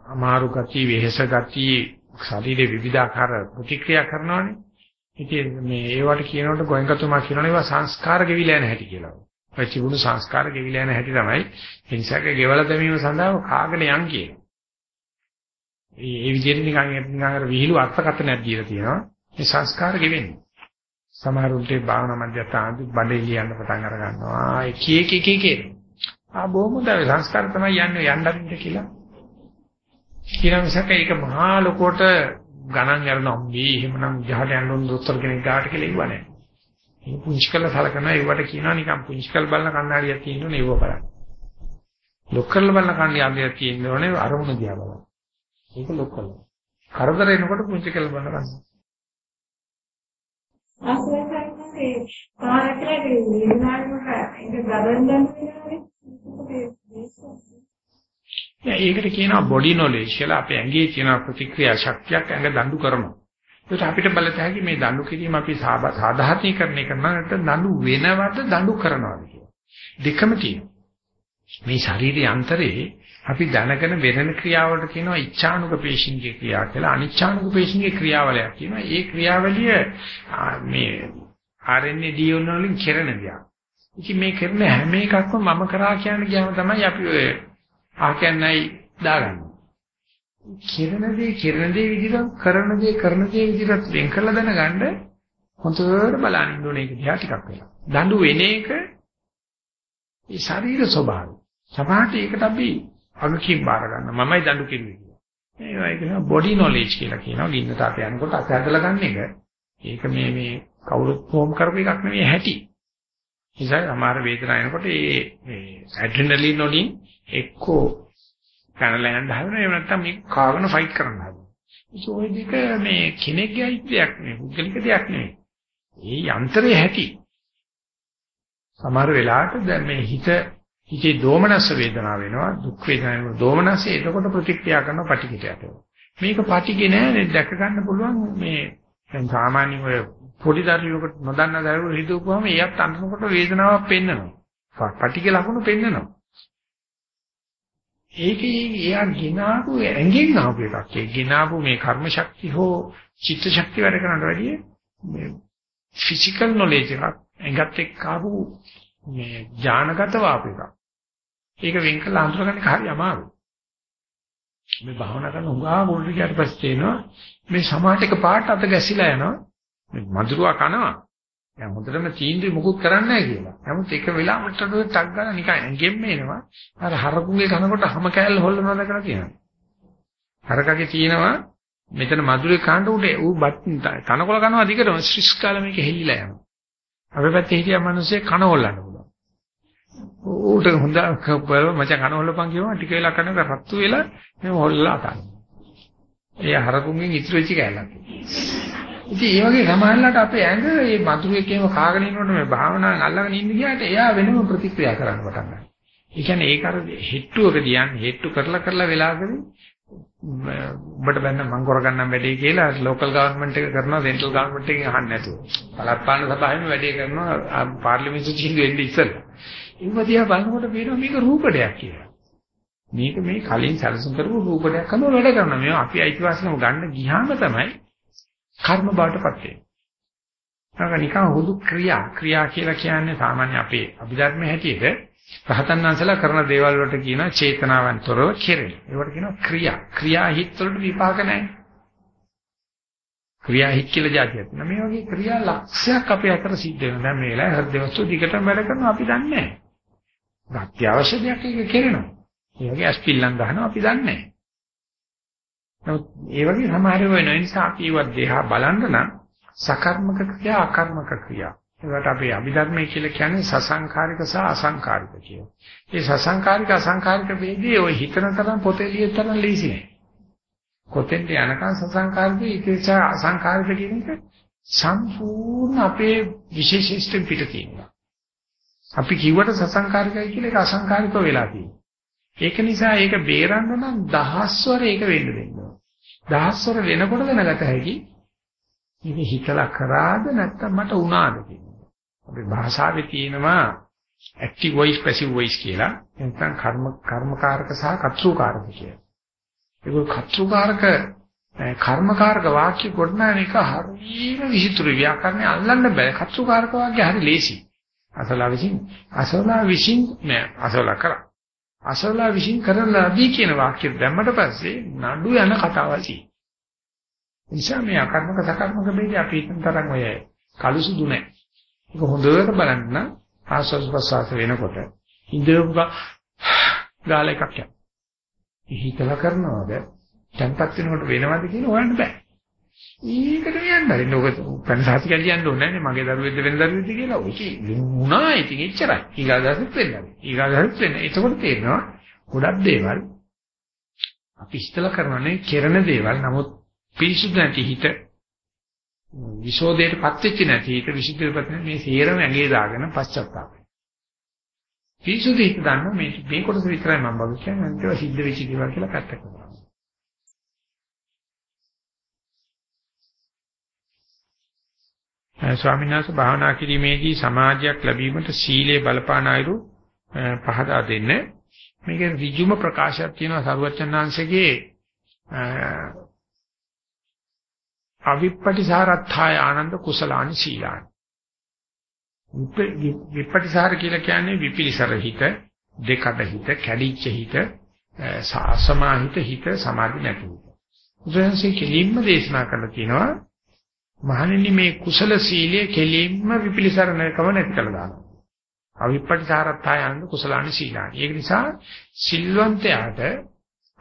අමාරු ගතිය, වෙහෙස ගතිය, ශරීරේ විවිධාකාර ප්‍රතික්‍රියා කරනවානේ. ඉතින් මේ ඒවට කියනකොට ගෝයන්කතුමා කියනවනේ ඒවා සංස්කාර ගෙවිලා යන හැටි කියලා. ඔය තිබුණු සංස්කාර ගෙවිලා යන හැටි තමයි හිංසක ගෙවල දැමීම සඳහා කාගෙන යන් කියන්නේ. ඒ විදිහට නිකන් නිකන් අර විහිළු අර්ථකථනයක් දීලා තියෙනවා. මේ සංස්කාර ගෙවෙන්නේ. සමහරුන්ට භාවනා මධ්‍යස්ථානදි බඩේ ලියන්න පටන් අර ගන්නවා. ඒ කී කී කී කී. ආ බොහොම දව සංස්කාර තමයි යන්නේ යන්නදින්ද කියලා. කියන මිසක ඒක මහා ලොකෝට ගණන් අරනවා මේ එහෙමනම් ජහට යන්න ඕන දොස්තර කෙනෙක් ගාට කියලා ඉව නැහැ. මේ පුංචි කළ සලකනවා ඒවට කියනවා නිකන් පුංචි කළ බලන කණ්ණාඩියක් තියෙනවනේ ඒව බලන්න. ලොක් කරලා බලන කණ්ණාඩියක් තියෙනවනේ අරමුණ දිහා බලන්න. ඒක ලොක් කරලා. කරදර එනකොට පුංචි කළ බලන කන්න. ආසයන්ගේ කාර්යකලේ නිර්මාණය ඒක ඒකට කියනවා බොඩි නොලෙජ් කියලා අපේ ඇඟේ තියෙන ප්‍රතික්‍රියා ශක්තියක් ඇඟ දඬු කරනවා. ඒකට අපිට බලත හැකි මේ දඬු කිරීම අපි සාධාරණීකරණය කරනකොට දඬු වෙනවද දඬු කරනවද කියලා. දෙකම තියෙනවා. මේ ශාරීරික අන්තරේ අපි දැනගෙන වෙන ක්‍රියාවලට කියනවා ඉච්ඡානුක පේශින්ගේ ක්‍රියා කියලා අනිච්ඡානුක පේශින්ගේ ක්‍රියාවලයක් කියනවා. ඒ ක්‍රියාවලිය මේ RNA DNA වලින් කෙරෙන දෙයක්. ඉතින් මේ කරන හැම එකක්ම මම කරා කියන ගියාම තමයි අපි ඔය ආකයන්යි දාගන්නේ. කිරණ දේ කිරණ දේ විදිහට කරන දේ කරන දේ විදිහට වෙන් කරලා දැනගන්න හොඳට බලන්න ඕනේ ඒක දිහා ටිකක් වෙලා. දඬු වෙන එක ඒ ශරීර ස්වභාවය. සමහරට ඒකට අපි අගකින් බාර ගන්න. මමයි දඬු කෙරුවේ කියලා. මේවා කියනවා බොඩි නොලෙජ් කියලා කියනවා. ගින්නට අප යනකොට අත ඇදලා ගන්න එක. ඒක මේ මේ කවුරුත් ෆෝම් කරපු එකක් නෙවෙයි හැටි. නිසා සමහර වේදනාව එනකොට ඒ මේ ඇඩ්‍රිනලින් වලින් එක්කෝ පැනලා යන්න හදනවා. එහෙම නැත්නම් මේක කාගෙන ෆයිට් කරන්න හදනවා. ඒක ওই දෙක මේ කෙනෙක්ගේ අයිතියක් නෙවෙයි. පුද්ගලික දෙයක් නෙවෙයි. ඒ යන්ත්‍රයේ හැටි. සමහර වෙලාවට දැන් මේ හිත හිතේ දෝමනස්ස වේදනාව වෙනවා දුක් වේදනාව වෙනවා දෝමනස්සේ එතකොට ප්‍රතික්‍රියා කරන පටිකිටයට මේක පටිකේ නෑ දැක ගන්න පුළුවන් මේ දැන් සාමාන්‍යයෙන් ඔය පොඩි දරුවෙකුට නොදන්න දරුවෙකු හිතුවම එයත් අන්නකොට වේදනාවක් පෙන්නනවා පටිකේ ලකුණු පෙන්නනවා ඒකේ එයා ගිනාපු ඇඟෙන් ආපු එකක්. ඒ ගිනාපු මේ කර්ම ශක්තිය හෝ චිත්ත ශක්තිය වැඩ කරනට වැඩිය මේ ෆිසිකල් නොලෙජ් එකක්. ඇඟත් එක්ක ආපු මේ ඥානගතව ආපු එකක්. ඒක වෙන් කළ අඳුරගන්න හරි අමාරුයි. මේ භාවනා කරන උගා මුල්ට ගියාට පස්සේ තේනවා මේ සමාජ එක පාට අත ගැසිලා යනවා. මේ මధుරවා කනවා. දැන් හොඳටම තීන්දුව මුකුත් කරන්නේ නැහැ කියලා. නමුත් එක වෙලාවකට ටක් ගාලා නිකන් ඇඟෙන්න එනවා. අර හරකුගේ කනකොට හැම කෑල්ල හොල්ලනවද කියලා කියනවා. හරකගේ තියෙනවා මෙතන මధుරේ කාණ්ඩ උඩ ඌ තනකොළ කනවා දිගටම ශ්‍රිස් කාලා මේක හෙල්ලිලා යනවා. අපේ පැත්තේ හිටිය මිනිස්සේ කන හොල්ලන්න ඌට හොඳ බලව මචං කන හොල්ලපන් කියවම ටික වෙලා කනක රත්තු වෙලා මේ හොල්ලා ගන්න. ඒ හරකුන්ගෙන් ඉතුරු වෙච්ච කැලක්. ඉතින් ඒ වගේ සමහරවිට අපේ ඇඟ මේ මధుරයේකේම කාගෙන ඉන්නකොට මේ භාවනාවෙන් අල්ලගෙන ඉන්න ගියාට එයා වෙනම ප්‍රතික්‍රියා කරන්න පටන් ගන්නවා. ඒ කියන්නේ ඒක අර හෙට්ටුවක දියන්නේ හෙට්ටු කරලා කරලා වෙලාවකදී උඹට බැන්න මං කරගන්නම් වැඩේ කියලා ලෝකල් ගවර්න්මන්ට් එක කරනවා සෙන්ට්‍රල් ගවර්න්මන්ට් එකෙන් අහන්න නැතුව. පළාත් පාලන සභාවෙම වැඩේ කරනවා පාර්ලිමේන්තු ජීවිතෙ වෙන්නේ ඉස්සෙල්ලා. ඉවදියා බලනකොට පේනවා මේක රූපඩයක් කියලා. මේක මේ කලින් සැලසුම් කරපු රූපඩයක් කරන වැඩ කරනවා. මේ අපි අයිතිවාසිකම ගන්න ගියාම තමයි කර්ම බාටපත් වෙන්නේ. නැග නිකන් හුදු ක්‍රියා ක්‍රියා කියලා කියන්නේ සාමාන්‍ය අපේ අභිධර්මයේ හැටියට රහතන් වහන්සේලා කරන දේවල් වලට කියනවා චේතනාවන්තරව කෙරෙන. ඒවට කියනවා ක්‍රියා. ක්‍රියා හිත් වලට විපාක නැහැ. ක්‍රියා හිත් කියලා જાතියක් තියෙනවා. මේ වගේ ක්‍රියා ලක්ෂයක් අපේ අතර සිද්ධ වෙනවා. දැන් මේ වෙලාවේ හෘද වස්තු දිගටම වැඩ කරනවා අපි දන්නේ නැහැ. අත්‍යවශ්‍ය දෙයක් ඒක කෙරෙනවා. ඒ වගේ අස්පිල්ලම් ගන්නවා අපි දන්නේ නැහැ. නමුත් ඒ වගේ සමහර වෙන නිසා අපි ඒවත් දෙහා බලන්න නම් සකර්මක ක්‍රියා අකර්මක ක්‍රියා. ඒකට අපි අභිධර්මයේ කියලා කියන්නේ සසංකාරික සහ අසංකාරික කියලා. මේ සසංකාරික අසංකාරික වේදී ඔය හිතන තරම් පොතේ ලියන තරම් ලීසි නෑ. කොතෙන්ද යනකම් සසංකාරික ඉතිච අසංකාරික කියන එක සම්පූර්ණ අපේ විශේෂිෂ්ඨ පිට තියෙනවා. අපි කිව්වට සසංකාරිකයි කියලා ඒක අසංකාරිකව වෙලා තියෙනවා. ඒක නිසා ඒක බේරන්න නම් දහස්වර ඒක වෙන්න දෙන්න ඕන. දහස්වර වෙනකොට දැනගත හැකි මේක හිතලා කරාද නැත්නම් මට උනාද කියන්නේ. අපේ භාෂාවේ තියෙනවා active voice passive voice කියලා. නැත්නම් කර්ම කර්මකාරක සහ කර්තෘකාරක කියලා. ඒක කර්තෘකාරක කර්මකාරක වාක්‍ය ගොඩනගන එක හරියම විචිත්‍රයි. ව්‍යාකරණය අල්ලන්න බෑ. කර්තෘකාරක වාක්‍ය හරි ලේසි. අසලා විසින් අසලා විසින් නෑ අසලා කරා. අසලා විසින් කරන ලදී කියන වාක්‍ය දැම්මට පස්සේ නඩු යන කතාවක් තියෙනවා. නිසා මේ අකර්මක සකර්මක බෙදී අපි හිතන තරම් ඔය කළු සුදු නෑ. ඒක හොඳට බලන්න ආස්වාද ප්‍රසආස වෙනකොට ඉඳපු ගාල එකක් යනවා. හිතලා කරනවද? tempat වෙනකොට වෙනවද කියලා හොයන්න බෑ. ඊකට යන්න හරින්න ඔක පන්සාති කියන්න ඕනේ නැහැ මගේ දරුවෙක්ද වෙන දරුවෙක්ද කියලා. ඔක වුණා ඉතින් එච්චරයි. ඊගාදාසෙත් වෙන්නේ. ඊගාදාසෙත් වෙන්නේ. එතකොට තේරෙනවා ගොඩක් දේවල් අපි හිතලා කරනනේ කෙරෙන දේවල් නමුත් පිරිසුදු නැති හිත විශෝධයටපත් වෙච්ච නැති හිත විසුද්ධියටපත් මේ සේරම ඇඟේ දාගෙන පශ්චාත්තාපය. පිරිසුදු හිත දන්න මේ මේ කොටස විතරයි මම බලු කියන්නේ අන්තිම සිද්ධ වෙච්ච දේවල් කියලා පැත්තකට දානවා. ස්වාමීන් වහන්සේ භාවනා කිරීමේදී සමාජයක් ලැබීමට සීලේ බලපාන අයුරු පහදා දෙන්න. මේක ඍජුම ප්‍රකාශයක් තියෙනවා සරුවචනාංශගේ අවිප්පටිසාරත්ථාය ආනන්ද කුසලානි සීලානි. විප්පටිසාර කියලා කියන්නේ විපිලිසර හිත, දෙකඩ හිත, කැඩිච්ච හිත, සාසමාහිත හිත, සමාධි නැති හිත. උදාහරණයක් කෙලින්ම දේශනා කරලා තියෙනවා මහණෙනි මේ කුසල සීලය කෙලින්ම විපිලිසර නැකව නැති කළා දානවා. අවිපටිසාරත්ථය යන කුසලානි සීලානි. ඒක නිසා සිල්වන්තයාට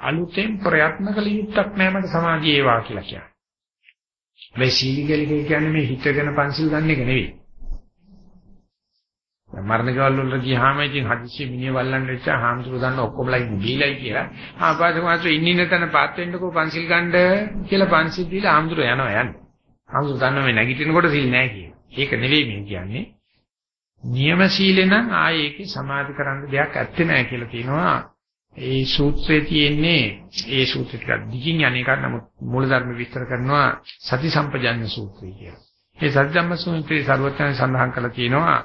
අලුතෙන් ප්‍රයත්න කළ යුත්තක් නැහැ මට සමාධිය ඒවා කියලා කියන්නේ. මේ සීලිගලික කියන්නේ මේ හිතගෙන පන්සිල් ගන්න එක නෙවෙයි. මරණ ගෙවල් වලට ගියාම ඉතින් හදිස්සිය මිනිහ වල්ලන්න වෙච්ච හාමුදුරුවෝ දන්න ඔක්කොමලා ඉන්නේ බීලයි කියලා. ආපාද මාත්‍ර ඉන්න ඉන්න තැන පාත් වෙන්නකෝ පන්සිල් ගන්න කියලා පන්සිල් දීලා හාමුදුරුවෝ යනවා යන්නේ. හාමුදුරුවෝ දන්නවා මේ නැගිටිනකොට සිල් නැහැ කියලා. ඒක නෙවෙයි මේ කියන්නේ. නියම සීලේ නම් ආයේ ඒකේ සමාධි කරන්න දෙයක් ඇත්තේ නැහැ කියලා කියනවා. ඒ සූත්‍රයේ තියෙන්නේ ඒ සූත්‍රය ටිකක් දිගින් යන එකක් නමුත් මූලධර්ම විස්තර කරනවා සති සම්පජඤ්ඤ සූත්‍රය කියලා. ඒ සති ධම්ම සූත්‍රයේ ਸਰවඥයන් සඳහන් කරලා තියෙනවා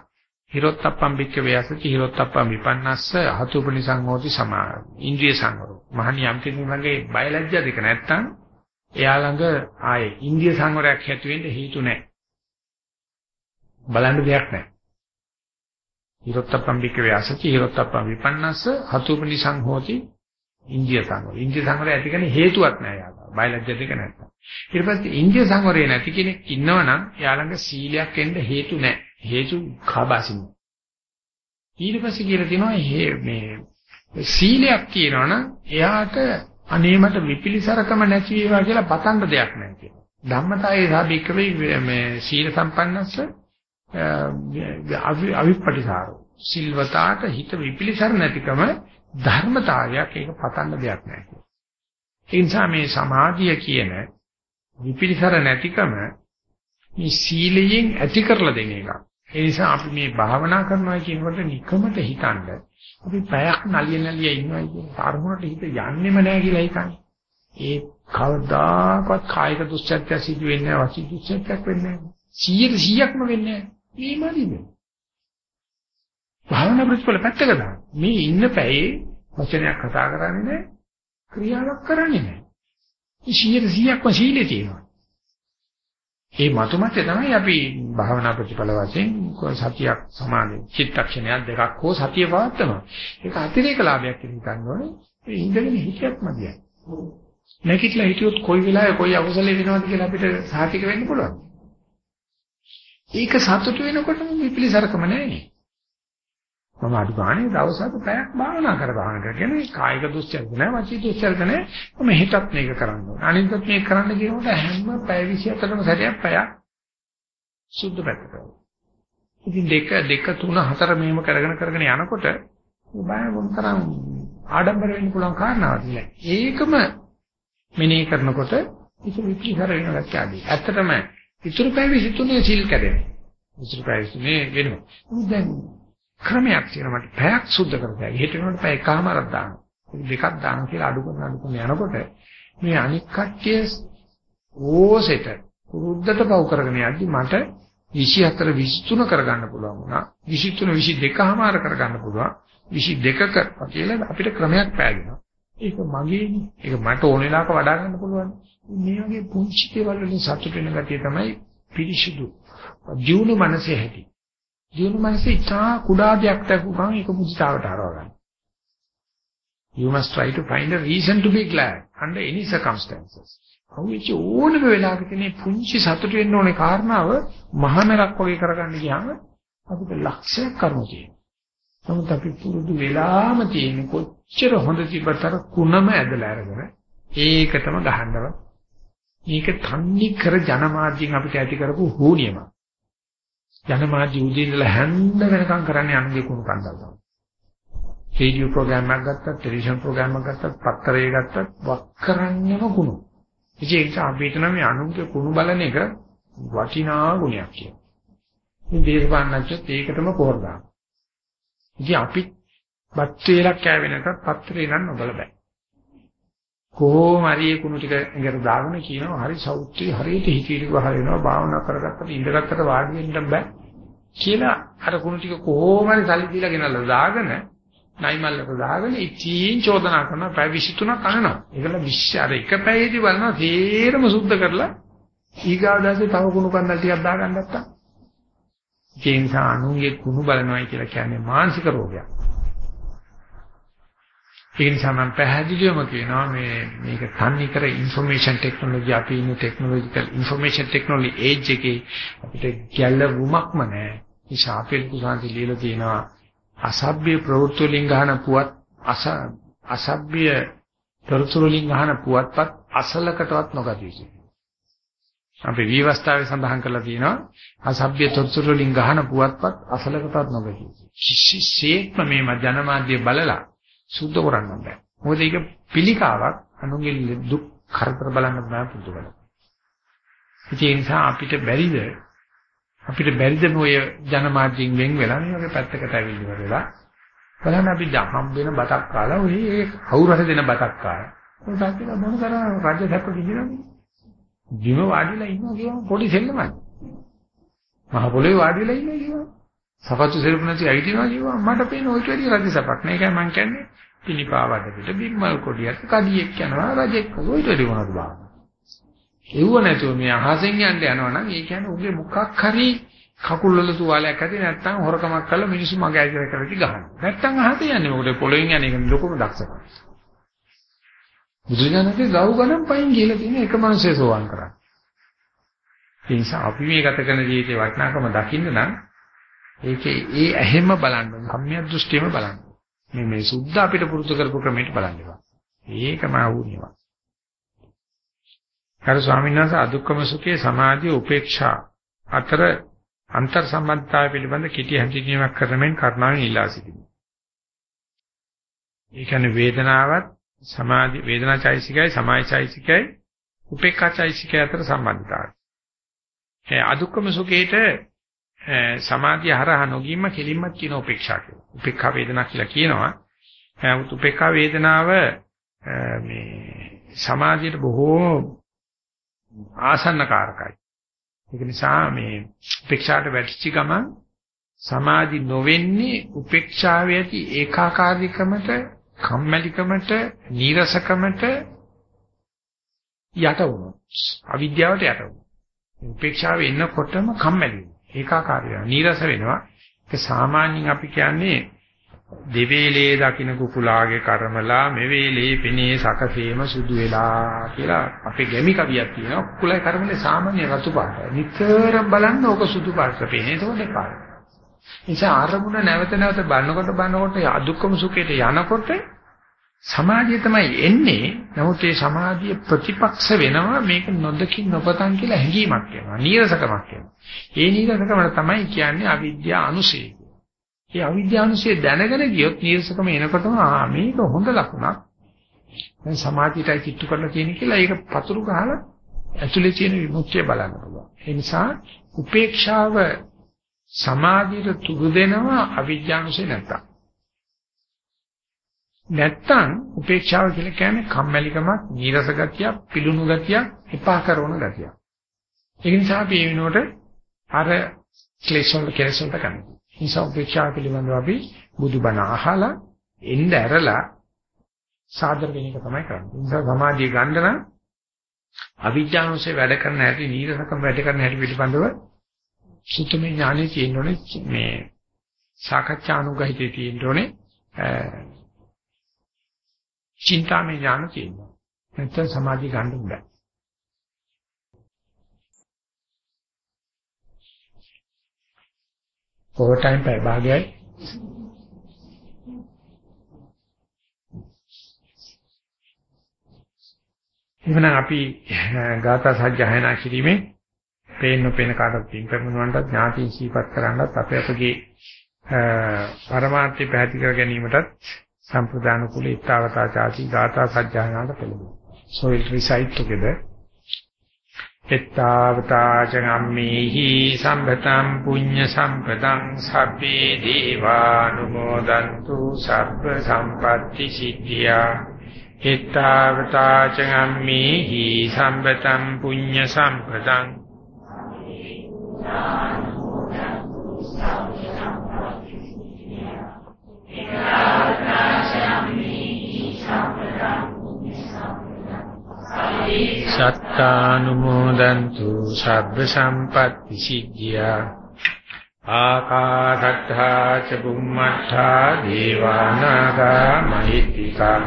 හිරොත්තප්පම් බික්ක වේසති හිරොත්තප්පම් විපන්නස්ස හතුපනිසං හෝති සමා ඉන්ද්‍රිය සංවරෝ මහණි යම් කෙනෙකුගේ බයලජ්ජා දෙක නැත්තම් එයා ළඟ ආයේ ඉන්ද්‍රිය සංවරයක් ඇති වෙන්න හේතු නැහැ. බලන්න දෙයක් නැහැ. හිරොත්තප්පම් බික්ක වේසති හිරොත්තප්පම් විපන්නස්ස හතුපනිසං හෝති ඉන්ද්‍රිය සංවරෝ. ඉන්ද්‍රිය සංවරය ඇති කරන්නේ හේතුවක් නැහැ යාළුවා බයලජ්ජා දෙක නැත්තම්. ඊට පස්සේ ඉන්ද්‍රිය සංවරය නැති කෙනෙක් ඉන්නවනම් එයා ළඟ සීලයක් එන්න හේතු නැහැ. හේතු කාබාසින්. ඊට පස්සේ කියලා තියෙනවා මේ සීලයක් කියනවනම් එයාට අනේ මට විපිලිසරකම නැති වේවා කියලා පතන්න දෙයක් නැහැ කියලා. ධම්මතායේ සාභික්කවේ මේ සීල සම්පන්නස්ස අවිපටිසාරෝ සිල්වතාට හිත විපිලිසර නැතිකම ධර්මතාවයක් ඒක පතන්න දෙයක් නැහැ කියලා. ඒ නිසා මේ සමාධිය කියන විපිලිසර නැතිකම මේ සීලයෙන් ඇති කරලා දෙන එකක්. ඒ නිසා අපි මේ භාවනා කරනවා කියනකොට නිකමට හිතන්න අපි පැයක් නලිය නලිය ඉන්නවා කියන තරමට හිත යන්නෙම නැහැ කියලා හිතන්නේ. ඒ කවදාකවත් කායික දුස්චර්ය සිදු වෙන්නේ නැහැ වාචික දුස්චර්යක් වෙන්නේ නැහැ. 100%ක්ම වෙන්නේ නැහැ. මේ මදිනේ. භාවනා ප්‍රතිඵල පැත්තක දාන්න. මේ ඉන්න පැයේ වචනයක් කතා කරන්නේ නැහැ. ක්‍රියාවක් කරන්නේ නැහැ. 100%ක්ම සීලේ තියෙනවා. ඒ මතුමැත්තේ තමයි අපි භාවනා ප්‍රතිඵල වශයෙන් සතියක් සමාන චිත්තක්ෂණයක් දෙකක් හෝ සතිය පවත්නවා. ඒක අතිරේක ලාභයක් කියලා හිතන්න ඕනේ. ඒ ඉඳගෙන හිතියත් මදියයි. නැගිටලා හිටියොත් කොයි වෙලාවෙ කොයි අකුසලෙ වෙනවද කියලා අපිට සාතික වෙන්න පුළුවන්. ඒක සතුටු වෙනකොටම විපිලිසරකම නැහැ. මම අඩු ගානේ දවසක පැයක් භාවනා කර භාවනා කරගෙන කායික දුස්චරිත නැහැ වචී දුස්චරිත නැහැ මම හිතත් මේක කරන්න ඕනේ. අනිද්දත් මේක කරන්න කියනකොට හැම පැය 24ම සැරයක් පැයක් සුද්ධ පැත්තට ඉතින් දෙක දෙක තුන හතර මෙහෙම කරගෙන කරගෙන යනකොට බය මොනතරම් ආඩම්බර වෙන්න පුළුවන් කාරණාවක් නෑ. ඒකම මෙනෙහි කරනකොට ඒක විචිහර වෙන ගැටි ඇත්තටම ඉතුරු පැය 23 සිල් කැදෙනවා ඉතුරු පැය 23 වෙනවා. දැන් ක්‍රමයක් තියෙනවා මට පැයක් සුද්ධ කරගන්න. හෙට වෙනකොට පැය එකමාරක් දාන්න. දෙකක් දාන්න කියලා අඩු කරන අඩු කරන යනකොට මේ අනික් කට්ටිය ඕසෙට රුද්දට පව කරගෙන යද්දි මට 24 23 කරගන්න පුළුවන් වුණා. 23 22මාර කරගන්න පුළුවන්. 22ක කියලා අපිට ක්‍රමයක් පෑගෙනවා. ඒක මගේනේ. ඒක මට ඕන වෙලාවක වඩා ගන්න පුළුවන්. මේ වගේ පුංචි දේවල් වලින් සතුට වෙන ගතිය තමයි පිරිසිදු. ජීවුණු මනසේ ඇති. ජීවන මනසේ ඉතා කුඩා දෙයක් දක්වපුවම ඒක මුදිතාවට හරව ගන්න. You must try to find a reason to be glad under any circumstances. අවුච්ච ඕනම වෙලාවක තියෙන පුංචි සතුට වෙන්න ඕනේ කාරණාව මහමරක් වගේ කරගන්න ගියාම අපිට ලක්ෂයක් කරුණු තියෙනවා. නමුත් අපි පුරුදු වෙලාම තියෙන කොච්චර හොඳ තිබතර කුණම ඇදලා අරගෙන ඒකටම ගහන්නව. මේක තන්නේ කර ජනමාධ්‍යෙන් අපිට ඇති කරපු හෝනියමක්. ජනමාධ්‍ය උදේ ඉඳලා හැන්ද වෙනකම් කරන්නේ අනුගේ කුණු කන්දල් තමයි. රේඩියෝ ප්‍රෝග්‍රෑම් එකක් ගත්තත්, ටෙලිවිෂන් ප්‍රෝග්‍රෑම් එකක් ගත්තත්, පත්තරේ ගත්තත් වක් කරන්නේම කුණු. ඉතින් ඒක අපිට නම් මේ අනුගේ කුණු බලන එක වටිනා ගුණයක් කියලා. මේ දේශපාලනච්චත් ඒකටම පොහොර දානවා. ඉතින් අපි බත් වේලක් කෑවෙනකත් පත්තරේ නම් නොබල බෑ. කොහොම හරි ඒ කුණු ටික එකට දාගෙන කියනවා හරි සෞත්‍රි හරියට හිතීලි පහල වෙනවා භාවනා කරගත්තට ඉඳගත්තට වාඩි වෙන්න බෑ කියලා අර කුණු ටික කොහොම හරි සල්ලි දීලා ගෙනල්ලා දාගෙන නයිමල්ලට දාගෙන ඉතින් චෝදනා කරනවා පැය 23ක් අහනවා. ඒකල විශ්ය අර එක පැයේදී බලනවා තේරම සුද්ධ කරලා ඊගාදාසේ තව කුණු කන්දල් ටිකක් දාගන්න නැත්තම්. ඒ නිසා අනුන්ගේ කුණු බලනවායි කියලා කියන්නේ මානසික රෝගයක්. ඒ නිසා මම පැහැදිලිවම කියනවා මේ මේක තන්නේ කර ইনফরমේෂන් ටෙක්නොලොජි අපි ඉන්නේ ටෙක්නොලොජිකල් ইনফরমේෂන් ටෙක්නොලොජි ඒජ් එකේ අපිට ගැළවුමක්ම නැහැ. නිසා අපේ පුසාන්ති ලියලා තියෙනවා අසභ්‍ය ප්‍රවෘත්ති වලින් ගන්න පුවත් අස අසභ්‍ය ප්‍රවෘත්ති වලින් ගන්න පුවත්පත් අසලකටවත් නොගතියි කියන්නේ. අපි විවස්ථාවේ සඳහන් කරලා තියෙනවා අසභ්‍ය තොරතුරු වලින් ගහන පුවත්පත් අසලකටවත් නොගතියි. කිසිසේත්ම මේ ජනමාධ්‍ය බලලා සුද්ධ කරන්න බෑ. මොකද ඒක පිළිකාවක් අනුන්ගේ දුක් කරදර බලන්න බෑ පුදු කරලා. ඒ නිසා අපිට බැරිද අපිට බැරිද ඔය ජනමාධ්‍යෙන් වෙන් වෙලා මේ වගේ පැත්තකට ඇවිල්ලා වෙලා බලන්න අපි හම් වෙන බතක් කාලා ඔය ඒ කවුරු හරි දෙන බතක් කාලා. ඔය තාක්ෂණ මොන කරා රාජ්‍ය සැප කිදිනවද? බිම වාඩිලා ඉන්නවා කියම පොඩි සෙල්ලමයි. මහ පොළොවේ වාඩිලා ඉන්නවා කියම. සපත්තු සෙල්ලම නැති ඇවිදිනවා කියම මට පේන ඔය වැඩි රාජ්‍ය සැපක් නෑ. ඒකයි මම කියන්නේ පිළිපාවඩ පිට බිම්මල් කොඩියක් කඩියෙක් යනවා රජෙක් ඔය වැඩි මොනවද බාන. එව්ව නැතුව මේ අහසෙන් යන්න යනවා නම් ඒ කියන්නේ උගේ මොකක් හරි කකුල් වල තුවාලයක් ඇති නැත්නම් හොරකමක් කරලා මිනිස්සු මග ඇවිල්ලා කරලා ගහනවා. නැත්නම් අහත යන්නේ මොකද පොළොවෙන් යන එක ලොකුම දක්ෂකම. බුදුරජාණන්ගේ ගව් ගණන් පයින් ගිහලා තියෙන එක මිනිස්සේ සෝවන් කරා. ඒ නිසා අපි මේ ගත කරන ජීවිතේ වටිනාකම දකින්න නම් ඒකේ ඒ ඇහෙම බලන්න සම්‍යක් දෘෂ්ටියම බලන්න. මේ මේ සුද්ධ අපිට පුරුදු කරපු ක්‍රමයට බලන්න එපා. ඒකම වුණේවා. අර ස්වාමීන් වහන්සේ අදුක්කම සුඛේ සමාධිය උපේක්ෂා අතර අන්තර් සම්බන්ධතාවය පිළිබඳ කිටි හැඳින්වීමක් කරමින් කරුණාවෙන් ඉල්ලා සිටිනවා. ඒ කියන්නේ වේදනාවත් සමාධි වේදනාචෛසිකයි සමායිචෛසිකයි උපේක්ඛාචෛසිකයි අතර සම්බන්ධතාවය. ඒ අදුක්කම සුඛේට සමාධිය හරහා නොගීම කෙලින්ම කියන උපේක්ෂා කියලා. උපේක්ඛා වේදනා කියලා කියනවා. නමුත් උපේක්ඛා වේදනාව මේ සමාධියට බොහෝ ආසන්න කාරකයි. ඒක නිසා මේ උපේක්ෂාට වැටිච්ච ගමන් සමාධි නොවෙන්නේ උපේක්ෂාවේ ඇති ඒකාකාරීකමට, කම්මැලිකමට, නීරසකමට යට වුණොත්. අවිද්‍යාවට යට වුණොත්. උපේක්ෂාවේ එන්නකොටම කම්මැලි වෙනවා. ඒකාකාරී වෙනවා. නීරස වෙනවා. ඒක සාමාන්‍යයෙන් අපි කියන්නේ දෙවේලේ දකින්න කුකුලාගේ කර්මලා මෙවේලේ පෙනේ සකසේම සුදු වෙලා කියලා අපේ ගැමි කවියක් තියෙනවා කුකුලයි කර්මලේ සාමාන්‍ය රතු පාටයි නිතරම බලන්න ඕක සුදු පාටට පේන්නේ ඒක දෙපාර නිසා ආරමුණ නැවත නැවත බලනකොට බලනකොට අදුක්කම සුඛයට යනකොට සමාධිය තමයි එන්නේ නමුත් ඒ සමාධිය ප්‍රතිපක්ෂ වෙනවා මේක නොදකින් නොපතන් කියලා හැඟීමක් වෙනවා නීරසකමක් වෙනවා ඒ නීරසකම තමයි කියන්නේ අවිද්‍යාව අනුසය ඒ අවිද්‍යානුසය දැනගෙන ගියොත් නීරසකම එනකොටම ආ මේක හොඳ ලකුණක්. දැන් සමාධියටයි කිට්ටු කරලා තියෙන කියලා ඒක පතුරු ගහලා ඇතුලේ තියෙන විමුක්තිය බලන්න පුළුවන්. ඒ නිසා උපේක්ෂාව සමාධියට තුරු දෙනවා අවිද්‍යානුසය නැත්තම්. නැත්තම් උපේක්ෂාව කියලා කියන්නේ කම්මැලිකමක්, නීරස ගතියක්, පිලුණු ගතියක්, එපා කරන ගතියක්. ඒ නිසා අපි ඒ වෙනුවට අර ක්ලේශ වල කෙලෙස් වලට කන්නේ. නිසා උපේක්ෂා පිළිබඳව අපි බුදුබණ අහලා එන්න ඇරලා සාදර වෙන එක තමයි කරන්නේ. නිසා සමාධිය ගන්න නම් අවිජ්ජානුසේ වැඩ කරන හැටි, නීරසකම් වැඩ කරන හැටි පිළිබඳව සුත්තමේ ඥානෙ තියෙනෝනේ මේ සාකච්ඡානුගහිතේ තියෙනෝනේ චින්තාමය ඥාන තියෙනවා. නැත්නම් සමාධිය ගන්න බෑ. ඕවර් ටයිම් පැය භාගයයි එවනම් අපි ගාථා සජ්ජායනා කිරීමේ පේන්න පේන කාටත් පින් කරනවන්ටත් ඥාති සීපත් කරන්නත් අපේ අපගේ පරමාර්ථය පැහැදිලි කර ගැනීමටත් සම්ප්‍රදාන කුල ඊතාවතා ചാති ගාථා සජ්ජායනාට පෙළඹෙනවා. So we'll recite together. එත්තාවතාචගම්මේහි සම්පතං පුඤ්ඤ සම්පතං සබ්බේ දීවානුමෝදන්තු සබ්බ සම්පatti සිද්ධියා. එත්තාවතාචගම්මේහි සම්පතං පුඤ්ඤ සම්පතං එත්තාවතාචගම්මේහි සම්පතං සත්තානුමෝදන්තු සබ්බ සම්පatti සිද්ධියා. ආකාශත්තා ච බුම්මත්තා දීවානාගා මහිත්‍තිකා.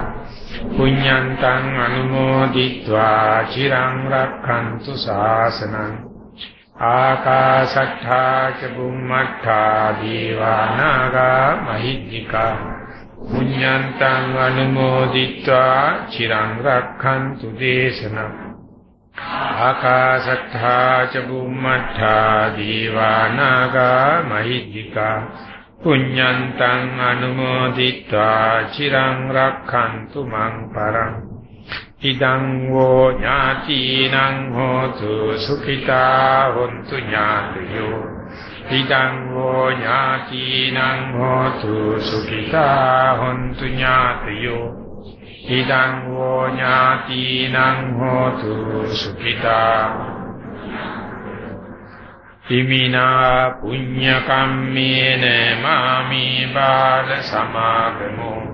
පුඤ්ඤන්තං අනුමෝදිत्वा චිරං රක්ඛන්තු ශාසනං ආකාශට්ඨා ච බුම්මට්ඨා දීවානාගා මහිද්దికා පුඤ්ඤන්තං අනුමෝදිත්වා චිරං රක්ඛන්තු දේශනං ආකාශට්ඨා ච බුම්මට්ඨා දීවානාගා මහිද්దికා පුඤ්ඤන්තං අනුමෝදිත්වා චිරං රක්ඛන්තු මං පරං ඉදං වෝ ඥාතිනං හෝතු සුඛිතා හොන්තු ඥාතයෝ. ඉදං වෝ ඥාතිනං හෝතු සුඛිතා හොන්තු ඥාතයෝ. ඉදං වෝ ඥාතිනං හෝතු සුඛිතා. ඉමිනා පුඤ්ඤ කම්මේන මාමි බාල සමාගමෝ.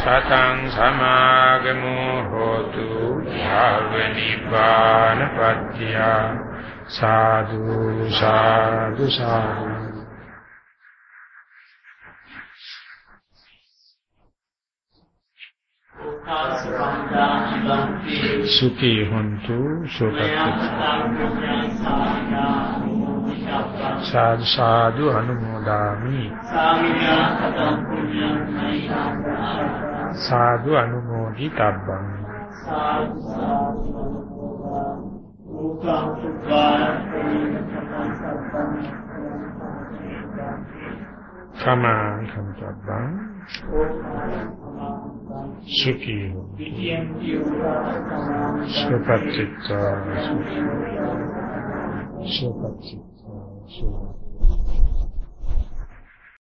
සතං සමාගමෝ හෝතු යාව නිපානපත්තිය සාදු සාදු සාදු. සුඛී හොන්තු සෝපත්ති සාදු සාදු අනුමෝදාමි. සාදු අනුමෝදි තබ්බං සමාං සම්පබ්බං. සුඛී සුපත්තිත්වා සුපත්තිත්වා 是